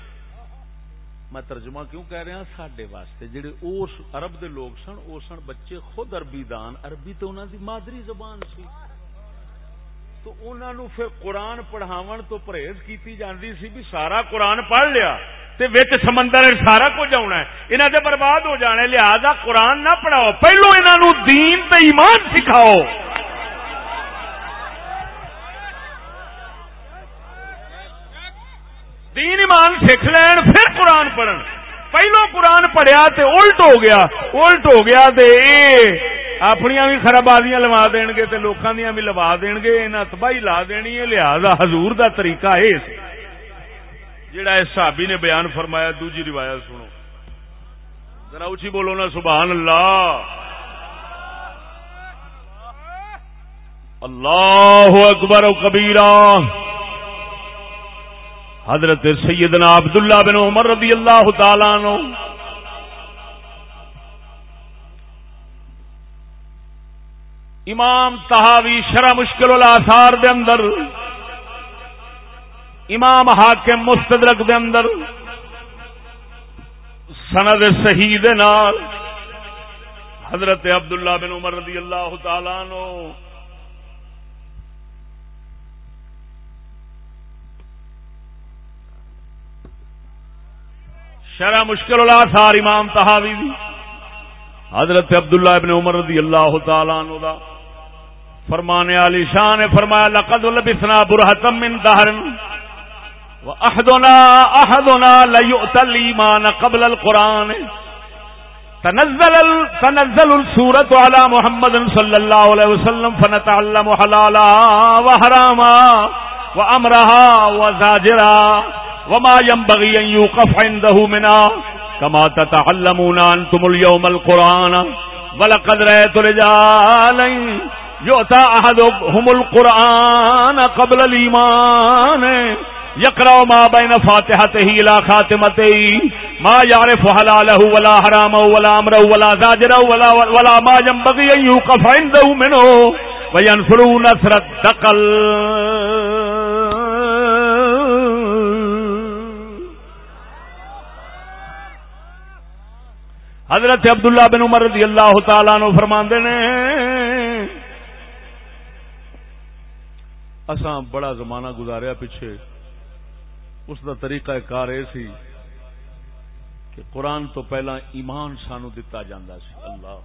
میں ترجمہ کیوں کہہ رہا؟ سڈے واسطے۔ جڑے اس عرب دے لوگ سن وہ سن بچے خود عربی دان، عربی تو انہوں دی مادری زبان سی۔ تو انہوں پھر قرآن پڑھاو تو پرہیز کی جاتی سی بھی سارا قرآن پڑھ لیا تے وچ سمندر سارا کچھ آنا ہے۔ انہوں نے برباد ہو جانے لہذا قرآن نہ پڑھاؤ۔ پہلو انہوں دین تے ایمان سکھاؤ۔ دین ایمان سیکھ لین، پھر قرآن پڑھن۔ پہلو قرآن پڑھیا تے الٹ ہو گیا، الٹ ہو گیا تے اپنی بھی خرابادیاں لوا دین گے لوکاں دیا بھی لوا دین گے انہیں تباہی لا دینی ہے، لہذا حضور دا طریقہ ہے جڑا اس صحابی نے بیان فرمایا، دوجی روایت سنو۔ ذرا اچھی بولو نا، سبحان اللہ۔ اللہ اکبر و کبیرہ۔ حضرت سیدنا عبداللہ بن عمر رضی اللہ تعالی نو امام تہاوی شرح مشکل الاثار دے اندر، امام حاکم مستدرک دے اندر، سند صحیح دے نال، حضرت عبداللہ بن عمر رضی اللہ تعالیٰ نو شرح مشکل الاثار امام تحاوی دی، حضرت عبداللہ ابن عمر رضی اللہ تعالیٰ عنہ دا۔ فرمانے علی شان فرمایا، لقد لبثنا برہتم من دہر واحدنا احدنا ليؤتى الايمان قبل القران تنزل ال... تنزل السوره على محمد صلى الله عليه وسلم فنتعلم حلالا وحراما وامرها وزاجرا وما ينبغي ان يوقف عنده منا كما تتعلمون انتم اليوم القران ولقد رايت رجالا يؤتى احدهم القران قبل الايمان يقرا ما بين فاتحته الى خاتمته ما يعرف حلاله ولا حرامه ولا امره ولا زاجره ولا ولا ما ينبغي ان يوقف عنده منه وينصرون نصر الدقل. حضرت عبداللہ بن عمر رضی اللہ تعالی نو فرما نے اساں بڑا زمانہ گزاریا پیچھے۔ اس دا طریقہ کار یہ سی کہ قرآن تو پہلا ایمان سانو دتا جاندہ سی۔ اللہ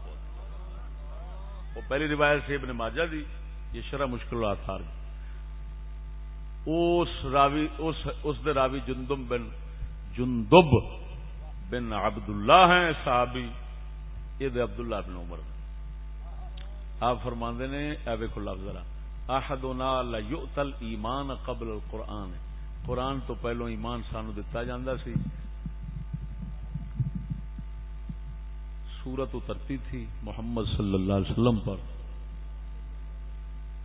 وہ پہلی روایت سی ابن ماجہ دی، یہ شرح مشکل آثار اس راوی، اس اس دے راوی جندم بن، جندب بن عبد اللہ ہیں صحابی۔ یہ عبد اللہ بن عمر۔ آپ فرماندے نے، اے ویکھو لفظ ذرا۔ احدنا لا یؤتل ایمان قبل القرآن. قرآن تو پہلو ایمان سانو دتا جاندا سی. سورت اترتی تھی محمد صلی اللہ علیہ وسلم پر.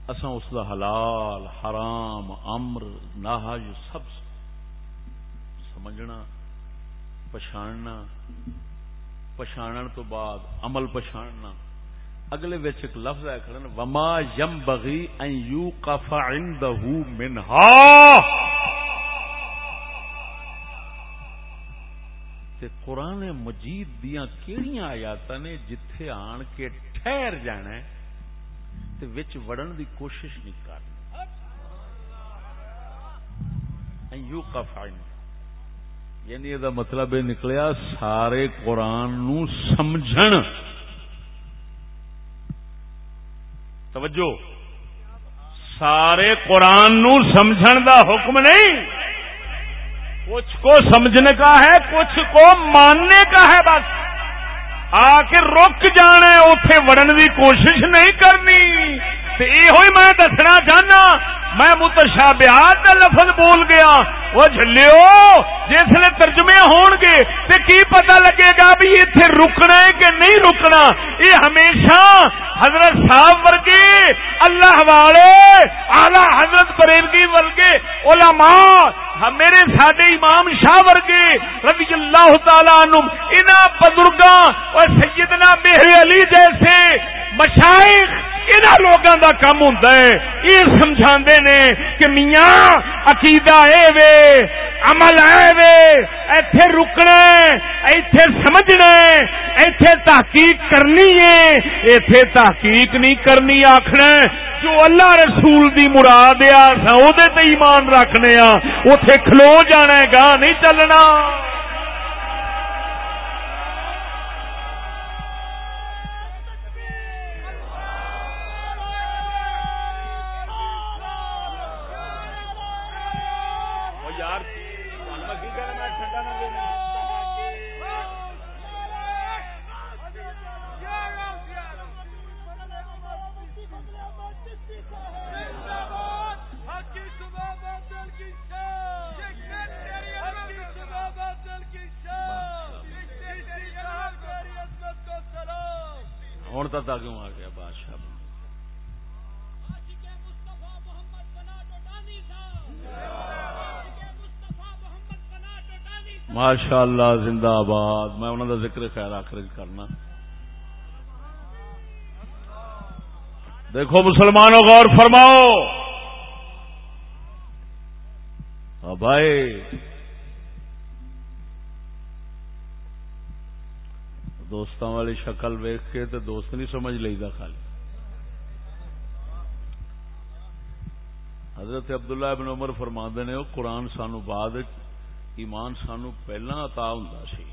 اساں اس دا حلال، حرام، امر ناہج سب سمجھنا پچھاڑنا پچھاڑن تو بعد عمل پچھاڑنا اگلے وچ ایک لفظ ہے کھڑن وما یم بغی ان یو قفا عنده منها۔ تے قرآن مجید دیاں کیڑیاں آیات نے جتھے آن کے ٹھہر جانا ہے، تے وچ وڑن دی کوشش نہیں کرنی ان یو قفا عنده۔ یعنی یہ مطلب یہ نکلیا، سارے قرآن نو سمجھن۔ توجہ، سارے قرآن نو سمجھن دا حکم نہیں۔ کچھ کو سمجھنے کا ہے، کچھ کو ماننے کا ہے بس۔ آ کے رک جانا اتے وڑن کی کوشش نہیں کرنی۔ یہ میں دسنا چاہنا میں متشابہات کا لفظ بول گیا۔ وہ جلو جس نے ترجمے ہون گے، تے کی پتہ لگے گا بھی اتنے رکنا ہے کہ نہیں رکنا۔ یہ ہمیشہ حضرت صاحب ورگے، اللہ والے، اعلی حضرت بریلگی ورگے، علماء میرے ساڈے امام شاہ ورگے رضی اللہ تعالی عنہ انہاں بزرگاں اور سیدنا میرے علی جیسے مشائخ انہاں لوگاں دا کم ہوندا ہے۔ یہ سمجھاندے نے کہ میاں، عقیدہ اے وے، عمل اے وے، ایتھے رکنا ایتھے سمجھنا ایتھے تحقیق کرنی ہے۔ ایتھے تحقیق نہیں کرنی، آکھنا جو اللہ رسول دی مراد آ سا او دے تے ایمان رکھنے ہاں، آ اوتھے کھلو جانا ہے گاہ نہیں چلنا ماشاء اللہ زندہ آباد۔ میں انہوں کا ذکر خیر آخر کرنا۔ دیکھو مسلمانوں غور فرماؤ۔ بھائی۔ دوستوں والی شکل ویخ کے تو دوست نہیں سمجھ لی دا خالی۔ حضرت عبداللہ ابن عمر فرما نے قرآن سانو بعد ایمان سانو پہلا عطا ہوں سی۔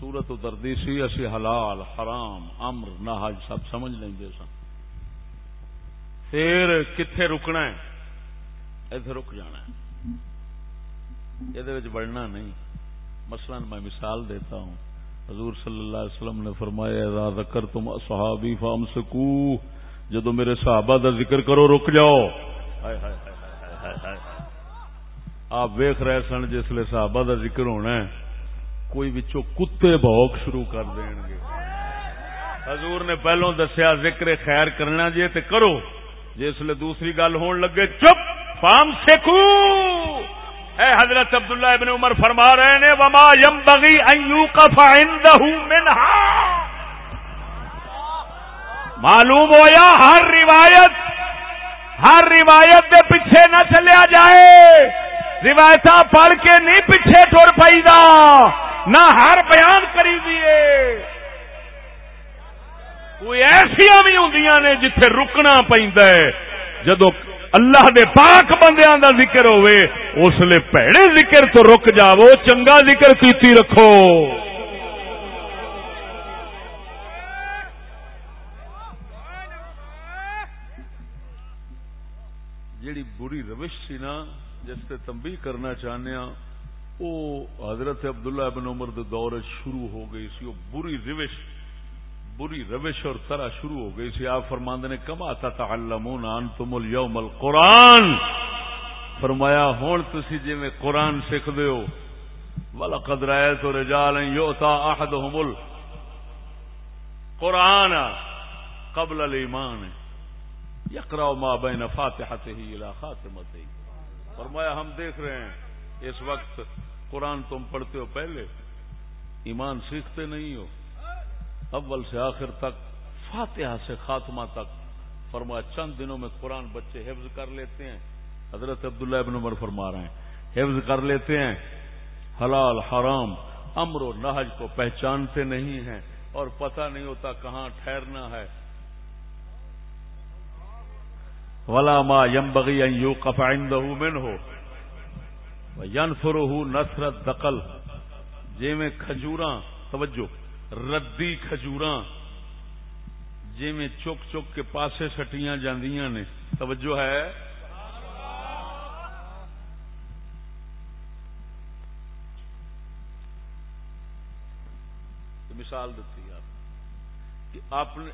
سورت اترتی سی، اسی حلال، حرام، امر ناج سب سمجھ لیں سن۔ پھر کتنے رکنا ہے؟ اتے رک جانا ہے۔ یہ بڑھنا نہیں۔ مثلا میں مثال دیتا ہوں۔ حضور صلی اللہ علیہ وسلم نے فرمایا ذکر تم صحابی فام سکو جدو میرے صحابہ دا ذکر کرو، رک جاؤ۔ ہائے ہائے ہائے ہائے ہائے۔ آپ ویخ رہے سن جسے صحابہ دا ذکر ہونا ہے، کوئی بچوں کتے بھوک شروع کر دیں گے۔ حضور نے پہلو دسیا، ذکر خیر کرنا جی تے کرو۔ جسے دوسری گل ہون لگے، چپ، فام سیکو اے حضرت عبداللہ ابن عمر فرما رہے نے، وما یم بگی منہا۔ معلوم ہوا ہر روایت ہر روایت کے پیچھے نہ چلیا جائے۔ روایت پڑھ کے نہیں پیچھے ٹر پائی نہ ہر بیان کری دیے کوئی ایسا بھی ہوں نے جتھے رکنا پہ جدو اللہ دے پاک بندیاں دا ذکر ہوئے، اس لیے پیڑے ذکر تو رک جاو چنگا ذکر کیتی رکھو۔ جیڑی بری روش سی نا جس سے تمبی کرنا چاہنے ہاں وہ حضرت عبداللہ ابن عمر دے دور شروع ہو گئی سی وہ بری روش بری روش اور طرح شروع ہو گئی سی۔ آپ فرماند نے کم آتا تعلمون انتم اليوم القرآن؟ فرمایا، ہون تسی جی میں قرآن سکھ دیو وَلَقَدْ رَأَيْتُ رِجَالًا يُؤْتَى أَحَدُهُمُ القرآن قبل الایمان، یقرأ ما بین فاتحته الى خاتمته۔ فرمایا، ہم دیکھ رہے ہیں، اس وقت قرآن تم پڑھتے ہو پہلے، ایمان سیکھتے نہیں ہو، اول سے آخر تک، فاتحہ سے خاتمہ تک۔ فرمایا، چند دنوں میں قرآن بچے حفظ کر لیتے ہیں۔ حضرت عبداللہ ابن عمر فرما رہے ہیں، حفظ کر لیتے ہیں۔ حلال، حرام، امر و نہج کو پہچانتے نہیں ہیں اور پتہ نہیں ہوتا کہاں ٹھہرنا ہے۔ ولا ما یم بگی یو کفائند من ہو ین فرو نسرت دقل جی میں کھجورا توجہ، ردی کھجور جی میں چک چک کے پاسے سٹیاں جاندیاں نے۔ توجہ ہے؟ مثال دیتی آپ کہ اپنے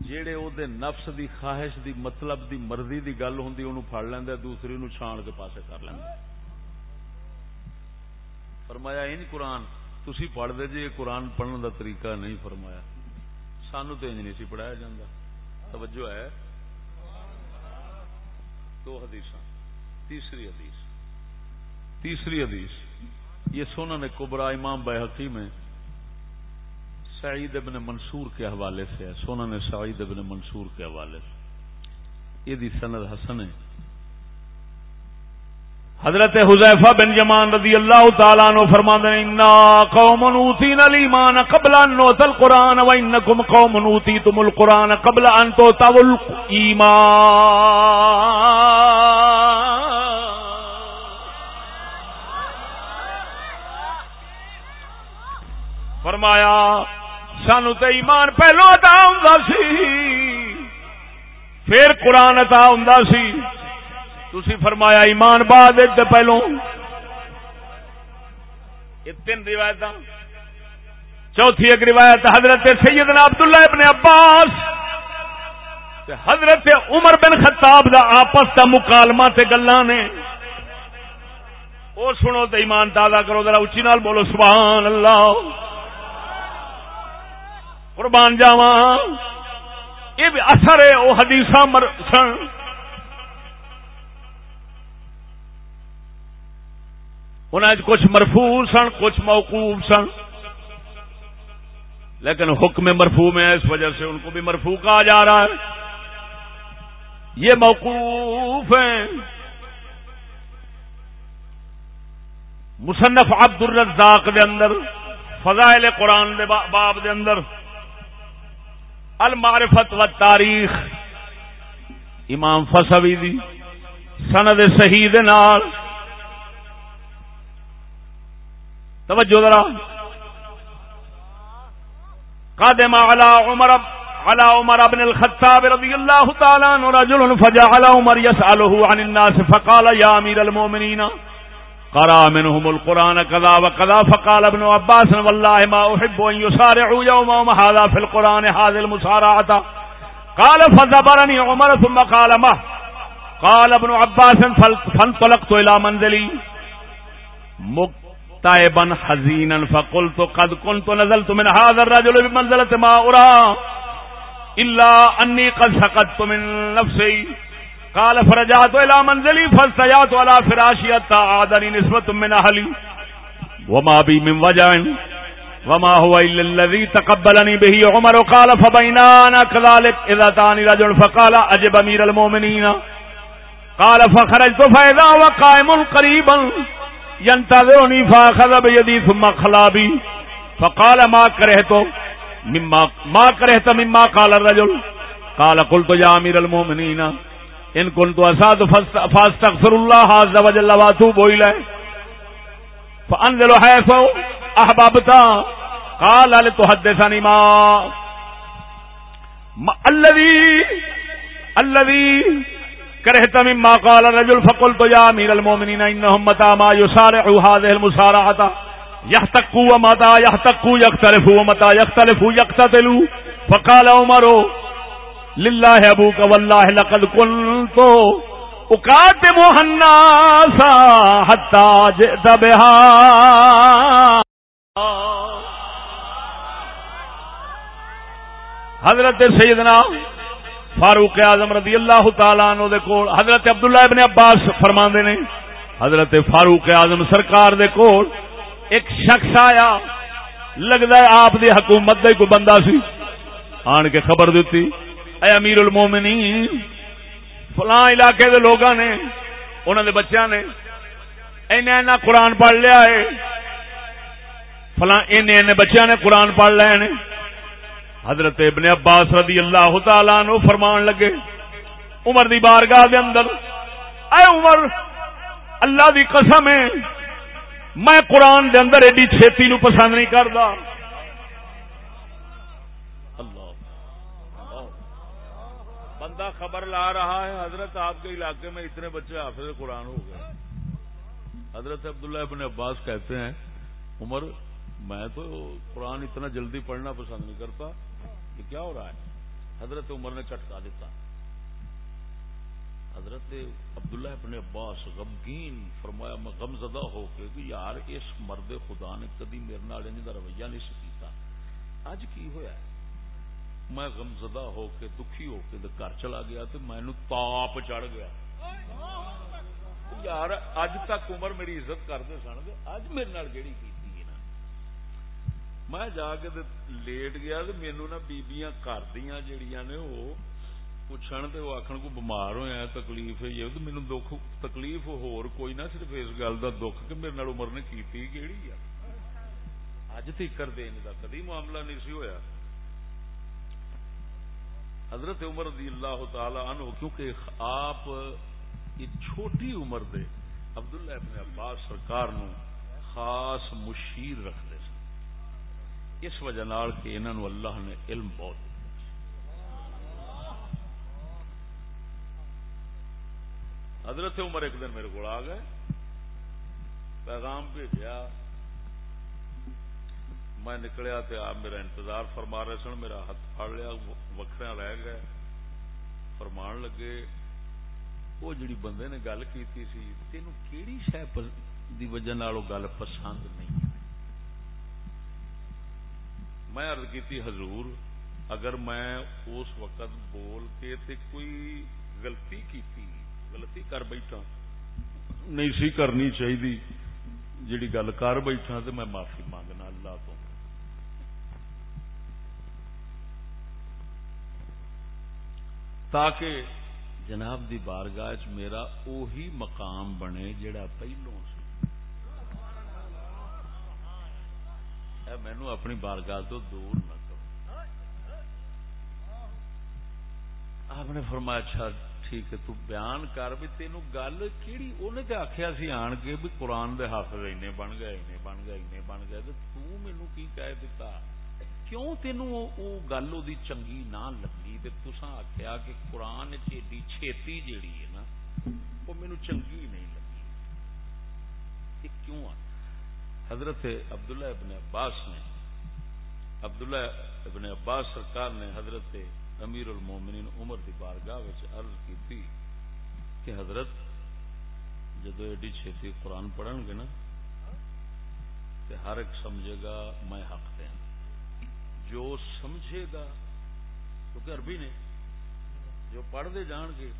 جیڑے او دے نفس دی خواہش دی مطلب دی مرضی دی گل ہوں انہوں پھڑ لینا دوسری نو چھان کے پاسے کر لینا فرمایا ان قرآن تھی پڑھ دے جی قرآن پڑھنے دا طریقہ نہیں فرمایا۔ سانو تو انج نہیں سی پڑھایا جاتا توجہ ہے۔ دو حدیث تیسری حدیث۔ تیسری حدیث۔ یہ سونا نے کبرا امام بحقی میں سعید ابن منصور کے حوالے سے ہے سونا نے سعید ابن منصور کے حوالے سے۔ یہ سند حسن ہے۔ حضرت حذیفہ بن جمان رضی اللہ تعالیٰ عنہ فرما دیں انا قوم نوتین الایمان قبل ان نوت القرآن و انکم قوم نوتیتم القرآن قبل ان توتاو الایمان فرمایا سانو تے ایمان پہلو عطا ہوندا سی، پھر قرآن عطا ہوندا سی۔ تھی فرمایا ایمان باد پہلو۔ یہ تین روایت چوتھی ایک روایت حضرت سیدنا عبداللہ ابن عباس حضرت عمر بن خطاب دا آپس کا مکالمہ تے گلا نے۔ وہ سنو تو ایمان تازہ کرو، ذرا اچھی نال بولو، سبحان اللہ۔ قربان جاوا یہ بھی اثر ہے، وہ حدیث سن۔ انہیں کچھ مرفو سن، کچھ موقوف سن۔ لیکن حکم مرفو میں اس وجہ سے ان کو بھی مرفو کہا جا رہا ہے۔ یہ موقوف ہیں۔ مصنف عبد الرزاق دے اندر، فضائل قرآن دے باب دے اندر۔ المعرفت و تاریخ۔ امام فسوی دی سند صحیح دے نال۔ توجہ ذرا۔ قادم على عمر على عمر بن الخطاب رضي الله تعالى عنه رجل فجعل عمر يسأله عن الناس فقال يا أمير المؤمنين قرأ منهم القرآن كذا وكذا فقال ابن عباس والله ما أحب أن يسارعوا يومهم هذا في القرآن هذه المسارعة. قال فزبرني عمر ثم قال ما؟ قال ابن عباس فانطلقت إلى منزلي مكتئبا حزينا فقلت قد كنت نزلت من هذا الرجل بمنزلة ما أرى إلا أني قد سقطت من نفسي. قال فرجعت الى منزلي فاستيات على فراشي حتى عادني نسبة من اهلي وما بي من وجع، وما هو الا الذي تقبلني به عمر. قال فبينا انا كذلك. اذا تاني رجل فقال اجب امير المؤمنين. قال فخرجت فاذا هو قائم قريبا ينتظرني فاخذ بيدي ثم خلا بي. فقال ما كرهت، مما ما كرهت مما قال الرجل. قال قلت يا امير المؤمنين ان کن تو اساد فاستغفر اللہ عز وجل واتوب الہ فانزل حيث احببت قال لتحدثني ما الذي الذي كرهت مما قال الرجل فقلت يا امير المؤمنين انهم متى ما يسارعوا هذه المسارعه يحتقوا ومتى يحتقوا يختلفوا ومتى يختلفوا يقتتلوا فقال عمر للہ ابو کا واللہ لقد كنت اقاتم الناس حتى جئت بها حضرت سیدنا فاروق اعظم رضی اللہ تعالی عنہ دے کول، حضرت عبداللہ ابن عباس فرماندے نے، حضرت فاروق اعظم سرکار دے کول ایک شخص آیا، لگدا ہے آپ دی حکومت دا کوئی بندہ سی، آن کے خبر دیتی۔ اے امیر المومنین، فلاں علاقے دے لوگاں نے انہوں دے بچیاں نے، اینا اینا قرآن پڑھ لیا ہے۔ فلاں اینے اینے بچیاں نے قرآن پڑھ لیا نے حضرت ابن عباس رضی اللہ تعالیٰ عنہ فرمان لگے، عمر دی بارگاہ دے اندر، اے عمر، اللہ دی قسم ہے، میں قرآن دے اندر ایڈی چھیتی نو پسند نہیں کرتا بندہ خبر لا رہا ہے، حضرت آپ کے علاقے میں اتنے بچے حافظ قرآن ہو گئے۔ حضرت عبداللہ ابن عباس کہتے ہیں، عمر، میں تو قرآن اتنا جلدی پڑھنا پسند نہیں کرتا یہ کیا ہو رہا ہے۔ حضرت عمر نے چٹکا دیتا۔ حضرت عبداللہ ابن عباس غمگین فرمایا، میں غم زدہ ہو کے کہ یار، اس مرد خدا نے کدی میرے نال رویہ نہیں سکیتا۔ اج کی ہوا ہے؟ میں غمزدہ ہو کے، دکھی ہو کے گھر چلا گیا تو مینو تاپ چڑھ گیا۔ یار، اج تک عمر میری عزت کرتے سن اج میرے نال جیڑی کی میں جا کے لیٹ گیا تو مینو نا بیبیاں گھر دیا جہیا نے وہ۔ پوچھن تو وہ آخر کو بمار ہوا تکلیف ہے۔ یہ تو مینو دکھ، تکلیف ہور کوئی نہ صرف اس گل کا دکھ کہ میرے نال عمر نے کی کہڑی ہے۔ اج تک دین کا کدی معاملہ نہیں سی ہویا۔ حضرت عمر رضی اللہ تعالی عنہ، کیونکہ آپ یہ چھوٹی عمر دے، عبداللہ ابن عباس سرکار نو خاص مشیر رکھتے سن۔ اس وجہ نال کہ انہوں اللہ نے علم بہت حضرت عمر ایک دن میرے کو آ گئے، پیغام بھیجا میں نکلیا تو آپ میرا انتظار فرما رہے سن، میرا ہاتھ پڑ لیا وکھرا رہ گئے۔ فرمان لگے، وہ جڑی بندے نے گل کی تین کیڑی شہ دی وجہ گل پسند نہیں میں ارد کی حضور، اگر میں اس وقت بول کے تے کوئی غلطی کی غلطی کر بیٹھا، نہیں سی کرنی چاہیے جڑی گل کر بیٹھا تو میں معافی مانگنا اللہ تو۔ تاکہ جناب دی بارگاہ چ میرا اوہی مقام بنے جڑا پہلو سی۔ مینو اپنی بارگاہ تو دور نہ کرو۔ آپ نے فرمایا اچھا ٹھیک ہے، تو بیان کر بھی تینوں گل کیڑی؟ انہیں تو آخیا سی آن کے بھی قرآن دے حافظ اینے بن گئے، اینے بن گئے، اینے بن گئے، تو مینو کی کہہ دیتا کیوں تینوں وہ گل وہ چنگی نہ لگی تو تسا آخیا کہ قرآن چیڈی چھیتی جیڑی ہے نا وہ مینو چنگی نہیں لگی یہ کیوں آ حضرت عبداللہ ابن عباس نے عبداللہ ابن عباس سرکار نے حضرت امیر المومنین عمر دی بارگاہ عرض کی کہ حضرت جدو ایڈی چھتی قرآن پڑھن گے نا تو ہر ایک سمجھے گا میں حق دیں جو سمجھے گا، کیونکہ عربی نے جو پڑھتے جان گے،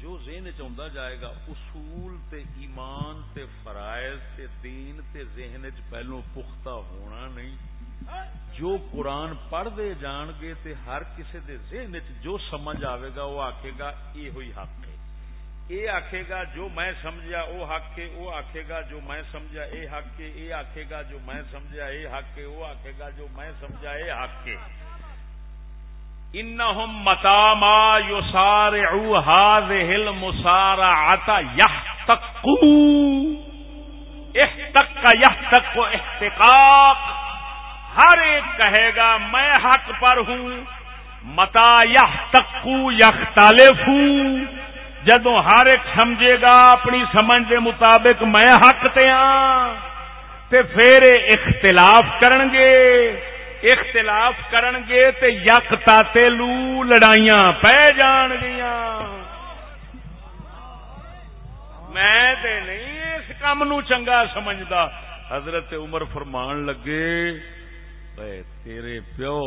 جو ذہن چاہتا جائے گا، اصول تے ایمان تے فرائض تے دین تے ذہن چ پہلو پختہ ہونا نہیں۔ جو قرآن پڑھ دے جان گے تے ہر کسے دے ذہن چ جو سمجھ آئے گا، وہ آکھے گا یہ ہوئی حق ہے۔ یہ آکھے گا جو میں سمجھا وہ حق ہے وہ آکھے گا جو میں سمجھا یہ حق ہے یہ آکھے گا جو میں سمجھا یہ حق ہے وہ آکھے گا جو میں سمجھا یہ حق ہے انہم متاما یسارعو هذه المسارعه يحتقو احتق يحتق احتقاق۔ ہر ایک کہے گا، میں حق پر ہوں۔ متا یخ تکو جدو ہر ایک سمجھے گا، اپنی سمجھ دے مطابق میں حق تے ہاں تے پھر اختلاف کرن گے۔ اختلاف کرن گے تے یک تاتے لو لڑائیاں پہ جان گیا میں تے نہیں اس کام نو چنگا سمجھدا۔ حضرت عمر فرمان لگے تیرے پیو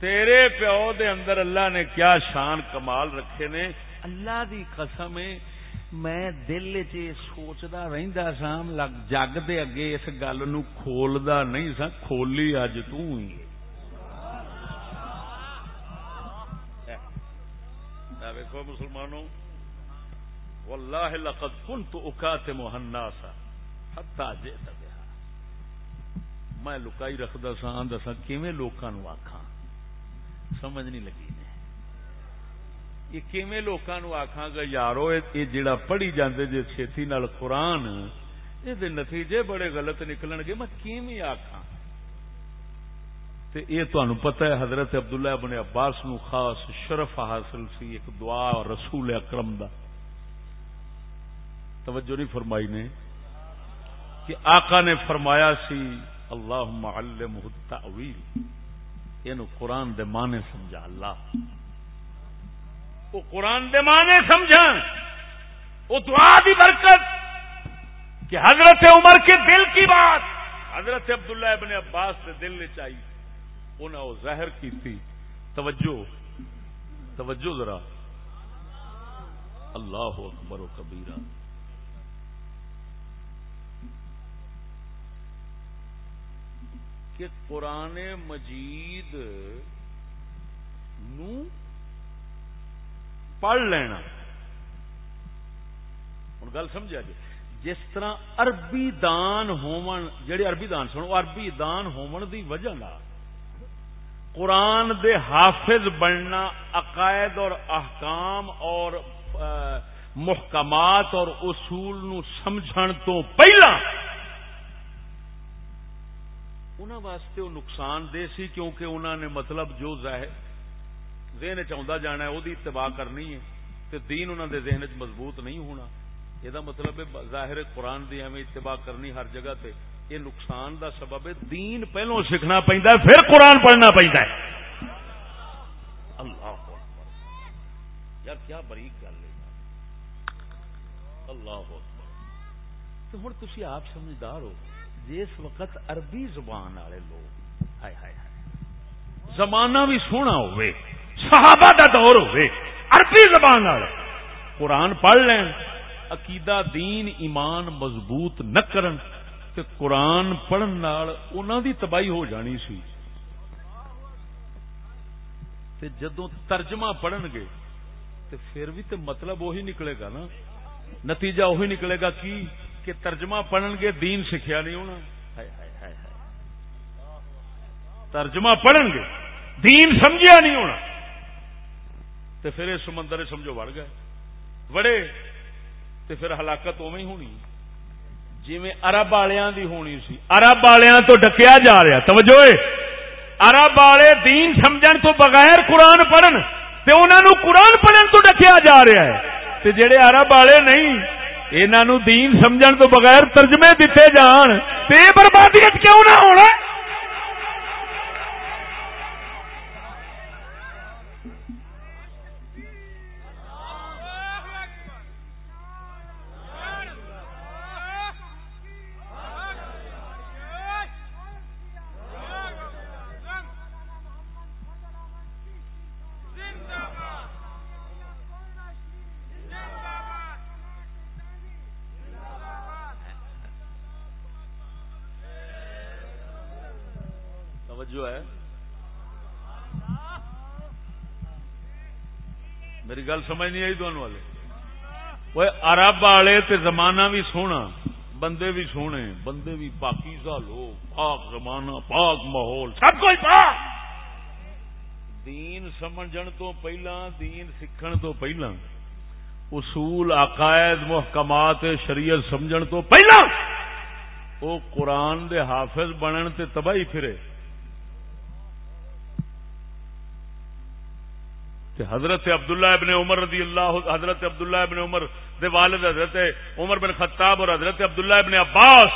تیرے پیو دے اندر اللہ نے کیا شان کمال رکھے نے۔ اللہ دی قسم میں دل چ سوچتا رہندا سا لگ جگ دے اگے اس گل نو کھولدا نہیں سا کھولی اج تو ہی ویکو مسلمانوں، واللہ لقد كنت اكاتم الناس حتى جئت بها میں لکائی رکھدا سا دسا کیویں لوکاں نو آکھاں۔ سمجھ نہیں لگی۔ یہ کیویں لوکاں نو آکھاں گا، یارو یہ جڑا پڑھی جاندے جے چھتی نال قرآن یہ دے نتیجے بڑے غلط نکلن گے، میں کیویں آکھاں؟ تے یہ تانوں پتہ ہے، حضرت عبداللہ ابن عباس نو خاص شرف حاصل سی، ایک دعا رسول اکرم دا۔ توجہ نہیں فرمائی نے؟ کہ آقا نے فرمایا سی اللہ معلم التعویل یہ قرآن دے مانے سمجھا، اللہ۔ وہ قرآن دے مانے سمجھا وہ دعا دی برکت کہ حضرت عمر کے دل کی بات، حضرت عبداللہ ابن عباس سے دل نے چاہیے انہیں وہ ظاہر کی تھی توجہ توجہ ذرا۔ اللہ اکبر و کبیرہ۔ کہ قرآن مجید نو پڑھ لینا۔ ہوں گل سمجھا جی؟ جس طرح عربی دان ہومن جڑے عربی دان سنو عربی دان ہومن دی وجہ نا قرآن دے حافظ بننا عقائد اور احکام اور محکمات اور اصول نو سمجھن تو پہلا۔ انہوں واسطے وہ نقصان دہ سی کیونکہ انہوں نے مطلب جو ظاہر ذہن چاہتا جانا ہے وہ اتباع کرنی ہے تو دین انہوں دے ذہن چ مضبوط نہیں ہونا۔ یہ مطلب ہے، ظاہر قرآن دی ہمیں اتباع کرنی ہر جگہ تے یہ نقصان دا سبب ہے۔ دین پہلو سیکھنا پہنتا ہے، پھر قرآن پڑھنا پہنتا ہے۔ اللہ یار، کیا بریک گل ہے اللہ تو ہوں تھی آپ سمجھدار ہو، جس وقت عربی زبان والے لوگ، ہائے ہائے ہائے، زمانہ بھی سونا ہوئے۔ صحابہ دا دور ہوئے، عربی زبان قرآن پڑھ لین، عقیدہ دین ایمان مضبوط نہ کرن، تے قرآن پڑھن نال انہاں دی تباہی ہو جانی سی۔ تے جدوں ترجمہ پڑھن گے، تے پھر بھی تے مطلب وہی نکلے گا نا۔ نتیجہ وہی نکلے گا کی؟ کہ ترجمہ پڑھن گے، دین سکھیا نہیں ہونا۔ ترجمہ پڑھن گے، دین سمجھیا نہیں ہونا۔ تو پھر اس سمندر سمجھو بڑھ گئے۔ بڑے تو پھر ہلاکت اوی ہونی۔ جی ارب والوں کی ہونی سی۔ ارب والوں تو ڈکیا جا رہا۔ توجہ ارب والے دین سمجھن تو بغیر قرآن پڑھن تے انہوں قرآن پڑھن تو ڈکیا جا رہا ہے۔ تے جڑے ارب والے نہیں انہوں دین سمجھن تو بغیر ترجمے دیتے جان۔ تے بربادیت کیوں نہ ہونا گل سمجھ نہیں آئی دونوں والے؟ وہ ارب والے تے زمانہ بھی سونا، بندے بھی سونے، بندے بھی پاکیزہ لوگ، پاک زمانہ، پاک ماحول، سب کچھ پاک! دین سمجھن تو پہلا دین سیکھن تو پہلا اصول، عقائد، محکمات، شریعت سمجھن تو پہلا وہ قرآن دے حافظ بنن تے تباہی پھرے۔ کہ حضرت عبداللہ ابن عمر رضی اللہ حضرت عبداللہ ابن عمر دے والد حضرت عمر بن خطاب اور حضرت عبداللہ ابن عباس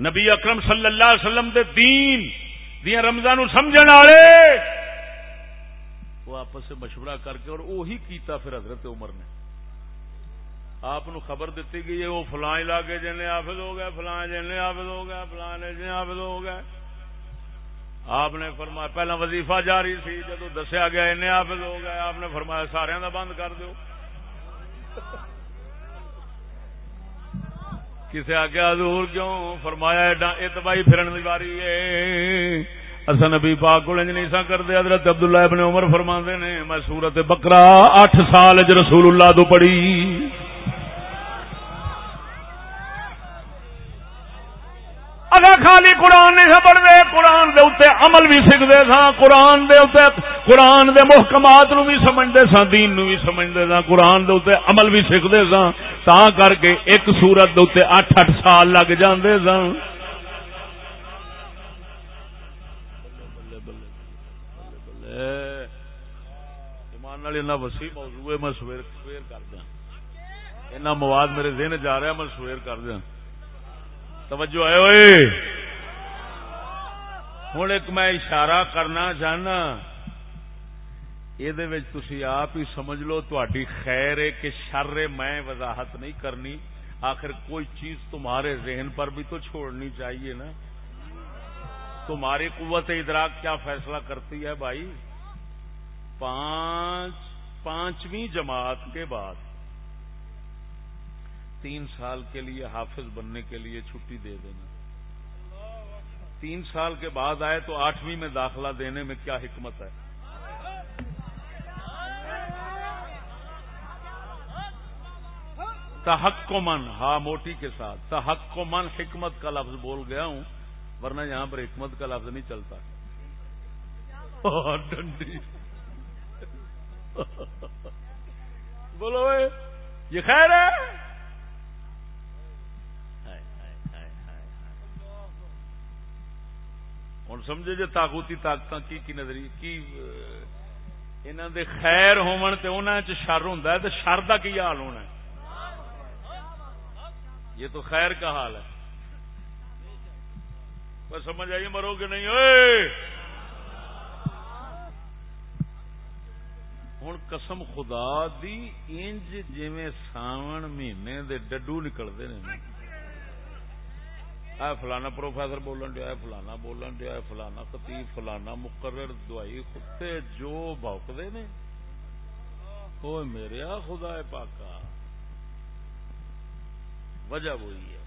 نبی اکرم صلی اللہ علیہ وسلم دے دین دیا رمضان سمجھ والے وہ آپس سے مشورہ کر کے اور وہی کیتا پھر حضرت عمر نے۔ آپ خبر دیتی گئی ہے، وہ فلاں علاقے جن حافظ ہو گئے، فلاں جن حافظ ہو گئے، فلاں جن حافظ ہو گئے۔ آپ نے فرمایا، پہلا وظیفہ جاری سی، جدو دسیا گیا ان حافظ ہو گیا، آپ نے فرمایا سارا دا بند کر دو کسی آگیا دور کیوں؟ فرمایا اتبائی پھرن دی باری ہے۔ اصا نبی پاک کو نہیں سا کرتے حضرت عبداللہ ابن عمر فرما نے، میں سورت بکرا اٹھ سال رسول اللہ تو پڑھی۔ اگر خالی قرآن نہیں سا پڑھتے قرآن دے اتنے عمل بھی سیکھتے سا قرآن دے اتنے قرآن دے محکمات نو بھی سمجھتے سا دین نو بھی سمجھتے سا قرآن دے اتنے عمل بھی سیکھتے سا تا کر کے ایک سورت دے اتنے اٹھ اٹھ سال لگ جاندے سا وسیع موضوع میں سویر سویر کر دیا۔ مواد میرے ذہن جا رہا میں سویر کر دیا۔ توجہ ہے ہوئے ہوں ایک میں اشارہ کرنا چاہنا۔ یہ آپ ہی سمجھ لو تھی خیر ہے کہ شر میں وضاحت نہیں کرنی۔ آخر کوئی چیز تمہارے ذہن پر بھی تو چھوڑنی چاہیے نا۔ تمہاری قوت ادراک کیا فیصلہ کرتی ہے بھائی؟ پانچ، پانچویں جماعت کے بعد۔ تین سال کے لیے حافظ بننے کے لیے چھٹی دے دینا۔ تین سال کے بعد آئے تو آٹھویں میں داخلہ دینے میں کیا حکمت ہے؟ تحق من ہا موٹی کے ساتھ۔ تحق من حکمت کا لفظ بول گیا ہوں، ورنہ یہاں پر حکمت کا لفظ نہیں چلتا۔ ہاں، ڈنڈی۔ بولو یہ خیر ہے؟ ہوں سمجھے جی تاغوتی طاقت کی کی نظری کی انہوں دے خیر ہون تے انہوں چ شر ہوں تو شر کا کی حال ہونا ہے؟ یہ تو خیر کا حال ہے۔ بس سمجھ آئیے مرو گے نہیں؟ ہوں قسم خدا دی، انج جی ساون مہینے دے ڈڈو نکلتے ہیں اے فلانا پروفیسر بولن دیا فلانا بولن دیا فلانا خطیب، فلانا مقرر دوائی کتے جو بوکتے نے۔ وہ میرے خدا پاکا۔ وجہ وہی ہے۔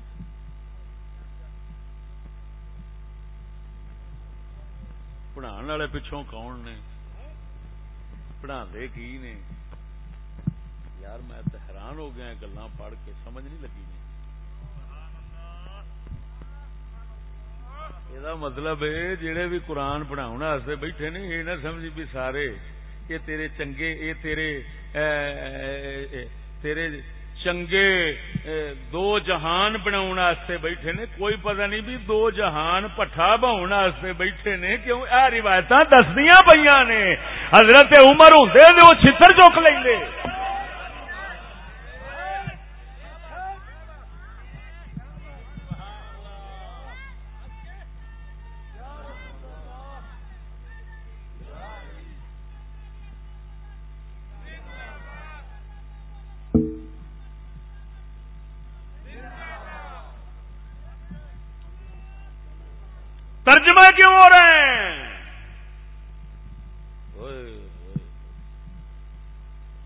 پڑھان والے پچھوں کون نے؟ پڑھا کی نے؟ یار میں حیران ہو گیا گلا پڑھ کے سمجھ نہیں لگی یہ مطلب ہے جہے بھی قرآن پڑھاؤ بیٹھے نے یہ نہ سمجھ بھی سارے یہ تیرے چنگے یہ تیرے تیرے چنگے دو جہان بنا بیٹھے نے کوئی پتہ نہیں بھی دو جہان پٹھا بہن بیٹھے نے کیوں اے روایت دسدیا پہ نے حضرت عمر ہوں وہ چھتر چک لیں ترجمہ کیوں ہو رہے ہیں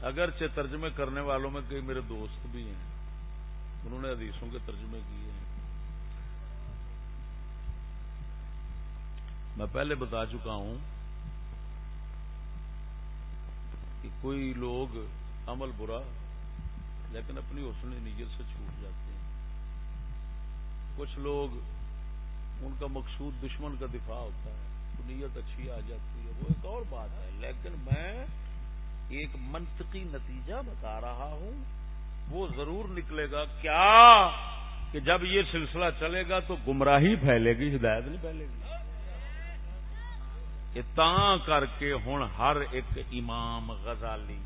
اگرچہ ترجمے کرنے والوں میں کئی میرے دوست بھی ہیں، انہوں نے حدیثوں کے ترجمے کیے ہیں۔ میں پہلے بتا چکا ہوں کہ کوئی لوگ عمل برا، لیکن اپنی حسن نیت سے چھوٹ جاتے ہیں۔ کچھ لوگ ان کا مقصود دشمن کا دفاع ہوتا ہے نیت اچھی آ جاتی ہے۔ وہ ایک اور بات ہے، لیکن میں ایک منطقی نتیجہ بتا رہا ہوں۔ وہ ضرور نکلے گا۔ کیا؟ کہ جب یہ سلسلہ چلے گا تو گمراہی پھیلے گی، ہدایت نہیں پھیلے گی۔ تا کر کے ہوں ہر ایک امام غزالی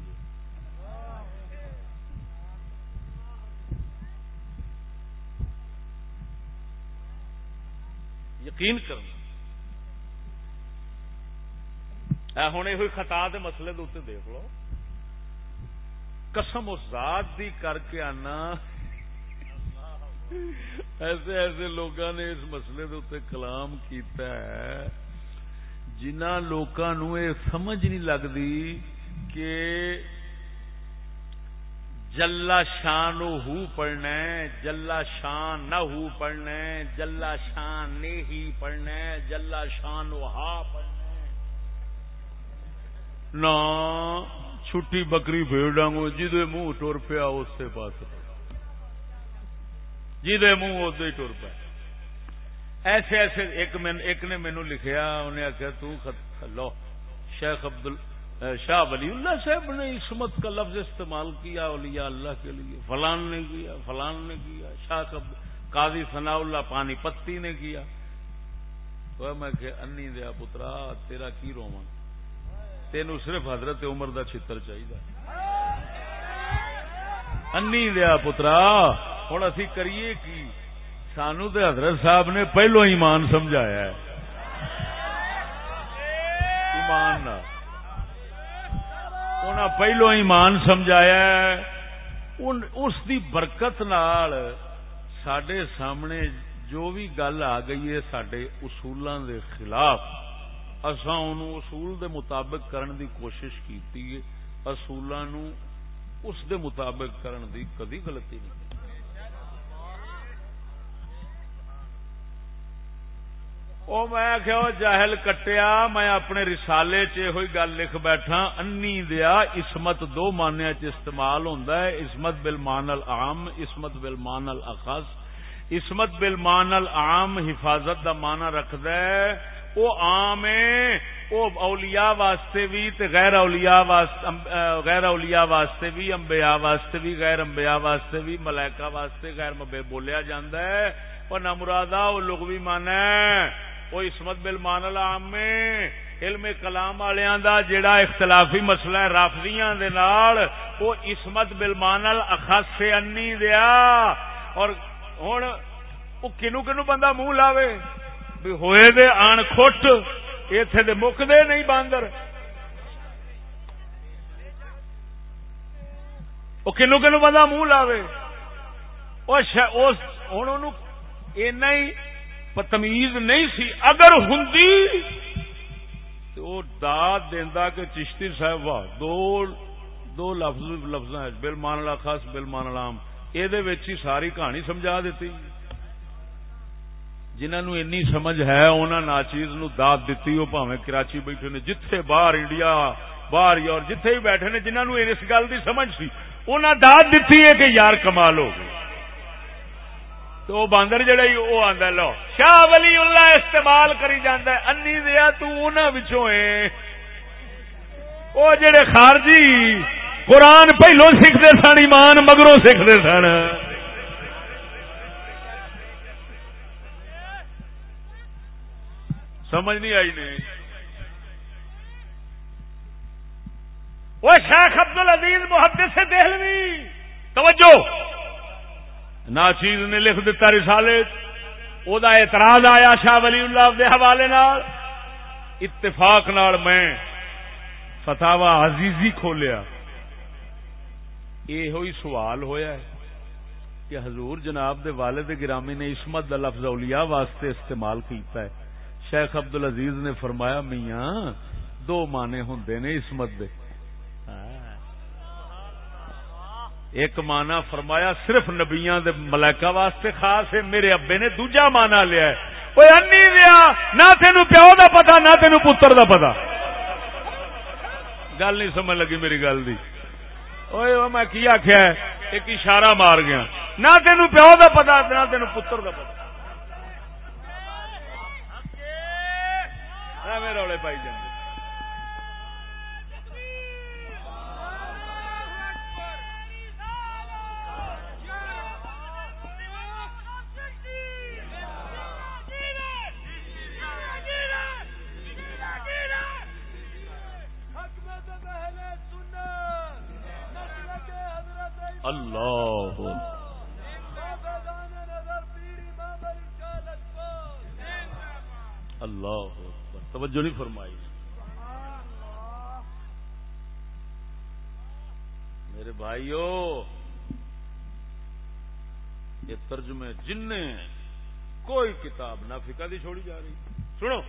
یقین کرنا۔ ہوں یہ خطا کے مسئلے کے اتنے دیکھ لو۔ قسم اس ذات دی کر کے آنا۔ ایسے ایسے لوگوں نے اس مسئلے کے اتنے کلام کیتا ہے۔ جنہ لوگوں یہ سمجھ نہیں لگتی کہ جلا شان ہو پڑھنا جلا شان نہ ہو پڑھنا جلا شان نے ہی پڑھنا جلا شان ہا پڑھنا نہ چھٹی بکری بھیڑ ڈانگو جی منہ ٹر پیا اس پاس۔ جی منہ ادو ہی ٹر پیا۔ ایسے ایسے ایک ایک نے مینو لکھیا، انہیں آخیا تلو شیخ ابدل شاہ ولی اللہ صاحب نے عصمت کا لفظ استعمال کیا اولیاء اللہ کے لیے، فلان نے کیا، فلان نے کیا، شاہ قاضی ثناء اللہ پانی پتی نے کیا۔ تو میں کہ انی دیا پترا، تیرا کی رواں تینو صرف حضرت عمر دا چھتر چاہیے انی دیا پترا ہوں اسی کریے کی سانو تے حضرت صاحب نے پہلو ایمان سمجھایا ہے۔ ایمان نہ انہاں پہلو ایمان سمجھایا اس دی برکت نال سڈے سامنے جو بھی گل آ گئی ہے سڈے اصولوں دے خلاف۔ اصا ان اصول دے مطابق کرن دی کوشش کی اصولوں اس دے مطابق کرن دی کدی غلطی نہیں۔ وہ میں کہ جاہل کٹیا، میں اپنے رسالے چ گل لکھ بیٹھا انی دیا اسمت دو مانیا چ استعمال ہوتا ہے اسمت بل مان العام اسمت بل مان الاخص۔ اسمت بل مان العام حفاظت دا مانا رکھد وہ عام ہے وہ اولیاء واسطے بھی تے غیر اولیاء واسطے غیر اولیاء واسطے بھی انبیاء واسطے بھی غیر انبیاء واسطے بھی ملائکہ واسطے غیر مبے بولیا جاندہ ہے۔ اور نہ مرادہ وہ لغوی مانا ہے۔ وہ اسمت بل مان العام علم کلام والوں دا جڑا اختلافی مسئلہ ہے، رافضیاں دے نال، وہ اسمت بل مان الاخص انی دیا۔ اور ہن وہ کنو کنو بندہ منہ لاوے، بھی ہوئے دے آن کھٹ، ایتھے دے مک دے نہیں باندر۔ وہ کنو کنو بندہ منہ لاوے۔ اس ہوں اینا ہی تمیز نہیں سی۔ اگر ہوں تو داد دینا کہ چشتی صاحب واہ، دو دو لفظ لفظ بل مان لا خاص، بل مان لام یہ ساری کہانی سمجھا دیتی۔ جنہوں این سمجھ ہے انہوں نے چیز نو داد دیتی، وہ پاوے کراچی بیٹھے نے۔ جتھے باہر انڈیا، باہر یور جتھے بھی بیٹھے نے جنہوں نے اس گل کی سمجھ سی انہیں داد دیتی ہے کہ یار کمال ہو گئی۔ تو وہ باندر جڑا ہی وہ آندا لو۔ شاہ ولی اللہ استعمال کری جاندا ہے۔ انی دیا، تو انہاں وچوں اے او جڑے خارجی قرآن پہلو سیکھتے سن، ایمان مگروں سیکھتے سن۔ سمجھ نہیں آئی نہیں۔ وہ شیخ عبد العزیز محدث سے دہلوی۔ توجہ۔ نا چیز نے لکھ دیتا رسالے او دا اعتراض آیا شاہ ولی اللہ دے حوالے نال۔ اتفاق نال میں فتاوا عزیزی کھولیا۔ یہ ہوئی سوال ہویا ہے کہ حضور جناب دے والد گرامی نے اسمت دا لفظ اولیاء واسطے استعمال کیتا ہے۔ شیخ عبد العزیز نے فرمایا، میاں، دو مانے ہوں نے اسمت دے۔ ایک مانا فرمایا صرف نبیاں دے ملائکہ واسطے خاص ہے، میرے ابے نے دوجا مانا لیا ہے۔ وہ انی دیا، نہ تینو پیو دا پتا، نہ تینو پتر دا پتا۔ گل نہیں سمجھ لگی میری گل دی۔ اوے میں کی آخیا ایک اشارہ مار گیا۔ نہ تینو پیو دا پتا، نہ تینو پتر دا پتا۔ روڑے پائی جائیں اللہ اللہ توجہ نہیں فرمائی۔ میرے بھائیو، یہ ترجمے جن کوئی کتاب نہ فکا دی چھوڑی جا رہی۔ سنو۔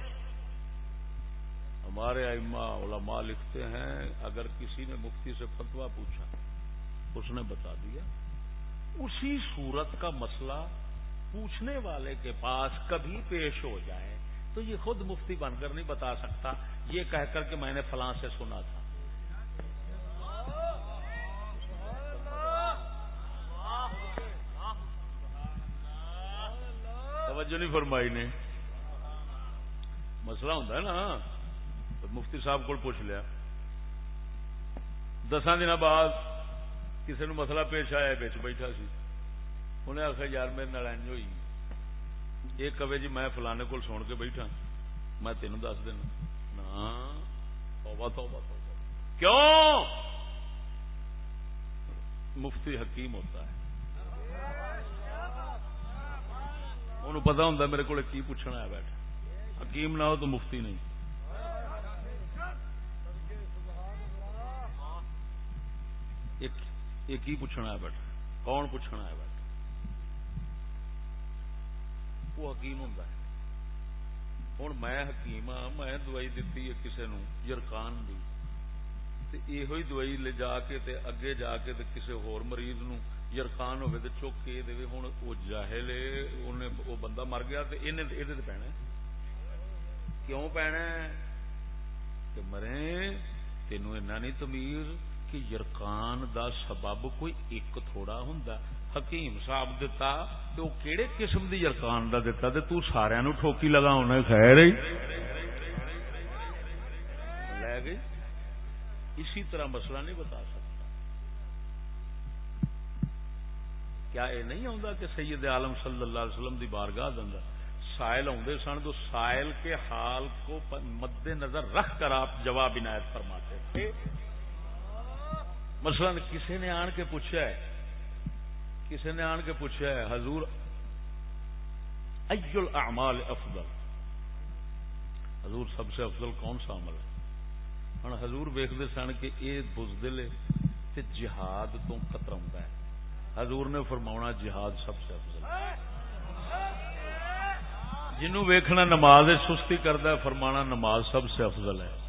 ہمارے ائمہ علماء لکھتے ہیں، اگر کسی نے مفتی سے فتوا پوچھا اس نے بتا دیا، اسی صورت کا مسئلہ پوچھنے والے کے پاس کبھی پیش ہو جائے تو یہ خود مفتی بن کر نہیں بتا سکتا، یہ کہہ کر کہ میں نے فلاں سے سنا تھا۔ توجہ نہیں فرمائی نے۔ مسئلہ ہوتا نا مفتی صاحب کو پوچھ لیا۔ دساں دن بعد کسی نے مسئلہ پیش آیا، بچ بیٹھا سی۔ انہیں آخر یار میرے نال ہوئی۔ یہ کہے جی میں فلانے کو سن کے بیٹھا۔ میں تین دس دینا۔ توبہ توبہ توبہ۔ کیوں؟ مفتی حکیم ہوتا ہے۔ انہوں پتا ہوں میرے کو کی پوچھنا ہے، بیٹھا۔ حکیم نہ ہو تو مفتی نہیں۔ ایک یہ کی پوچھنا ہے بیٹھا کون پوچھنا ہے بیٹھا وہ حکیم ہوں ہوں میں حکیم ہاں میں دوائی دیتی ہے کسی نو یرکان دی۔ یہ دوائی لے جا کے تے اگے جا کے تے کسی ہور مریض نو یرکان ہوئے تے چک کے دے ہوں وہ جاہل وہ بندہ مر گیا تے یہ پینا کیوں پینا کہ مرے، تینوں اینا نہیں تمیز کہ یرکان دا سبب کوئی ایک تھوڑا ہوں حکیم صاحب دتا تو کیڑے قسم دی یرکان دا دتا تے تو سارے نو ٹھوکی لگا ہونا خیر ہی لے گئی۔ اسی طرح مسئلہ نہیں بتا سکتا۔ کیا یہ نہیں آتا کہ سید عالم صلی اللہ علیہ وسلم دی بارگاہ دن سائل آدھے سن؟ تو سائل کے حال کو مد نظر رکھ کر آپ جواب عنایت فرماتے تھے مثلا کسی نے آن کے پوچھا ہے، کسی نے آن کے پوچھا ہے، حضور ایل اعمال افضل؟ حضور سب سے افضل کون سا عمل ہے؟ ہوں حضور ویختے سن کہ یہ بزدل تے جہاد تو خطرہ ہے۔ حضور نے فرما جہاد سب سے افضل جنوں ویکھنا نماز سستی کرتا ہے فرمانا نماز سب سے افضل ہے۔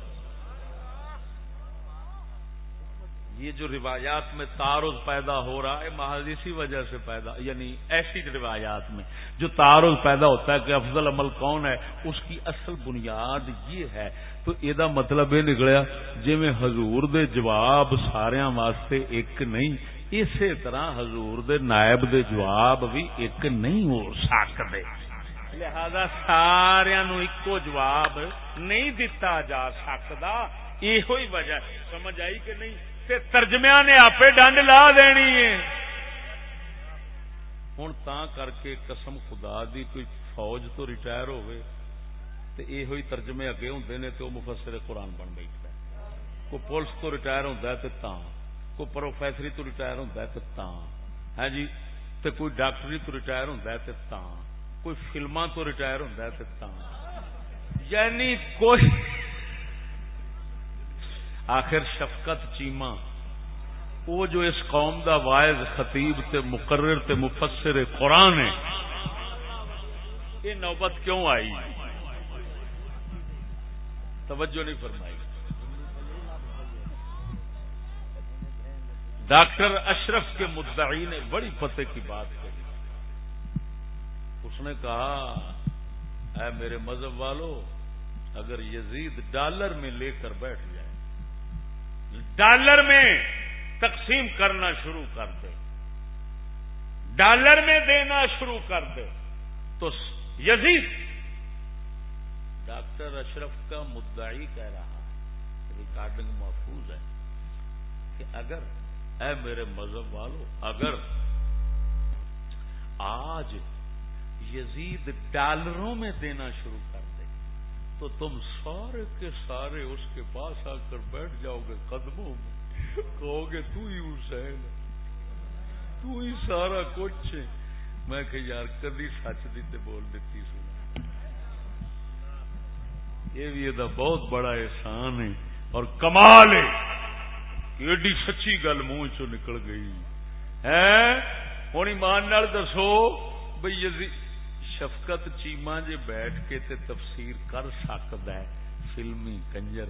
یہ جو روایات میں تعارض پیدا ہو رہا ہے، محض اسی وجہ سے پیدا یعنی ایسی روایات میں جو تعارض پیدا ہوتا ہے کہ افضل عمل کون ہے، اس کی اصل بنیاد یہ ہے۔ تو یہ مطلب یہ نکلیا جی میں حضور دے جواب سارے واسطے ایک نہیں، اسی طرح حضور دے نائب دے جواب بھی ایک نہیں ہو سکتے لہذا سارا نو ایکو جواب نہیں دتا جا سکتا یہ وجہ سمجھ آئی کہ نہیں؟ تے ترجمیا نے آپ ڈنڈ لا دینی ہے۔ ہوں تا کر کے قسم خدا دی کوئی فوج تو ریٹائر ہوئے تے اے ہوئی ترجمے اگے ہوں نے تو مفسر قرآن بن بیٹھتا ہے۔ کوئی پولیس تو ریٹائر ہوتا ہے تے تاں، کوئی پروفیسری تو ریٹائر ہوتا ہے تے تاں۔ ہے جی تے کوئی ڈاکٹری تو ریٹائر ہوتا ہے تے تاں۔ کوئی فلما تو ریٹائر ہوتا ہے تے تاں۔ یعنی کوئی آخر شفقت چیما وہ جو اس قوم دا وائز خطیب تے مقرر تے مفسر قرآن ہے، یہ نوبت کیوں آئی؟ توجہ نہیں فرمائی۔ ڈاکٹر اشرف کے مدعی نے بڑی فتح کی بات کہی۔ اس نے کہا، اے میرے مذہب والو، اگر یزید ڈالر میں لے کر بیٹھ جائے ڈالر میں تقسیم کرنا شروع کر دے۔ ڈالر میں دینا شروع کر دے۔ تو یزید، ڈاکٹر اشرف کا مدعی کہہ رہا ہے، ریکارڈنگ محفوظ ہے کہ اگر، اے میرے مذہب والو، اگر آج یزید ڈالروں میں دینا شروع کر دے تو تم سارے کے سارے اس کے پاس آ کر بیٹھ جاؤ گے قدموں میں۔ کہو گے تو ہی حسین تو ہی سارا کچھ میں کہ یار کدی سچ دیتے بول دیتی سنا یہ بھی یہ بہت بڑا احسان ہے اور کمال ہے۔ ایڈی سچی گل منہ چ نکل گئی۔ ہے ہوں ایمان دسو بھائی شفقت چیما جے بیٹھ کے تے تفسیر کر سکتا ہے، فلمی کنجر۔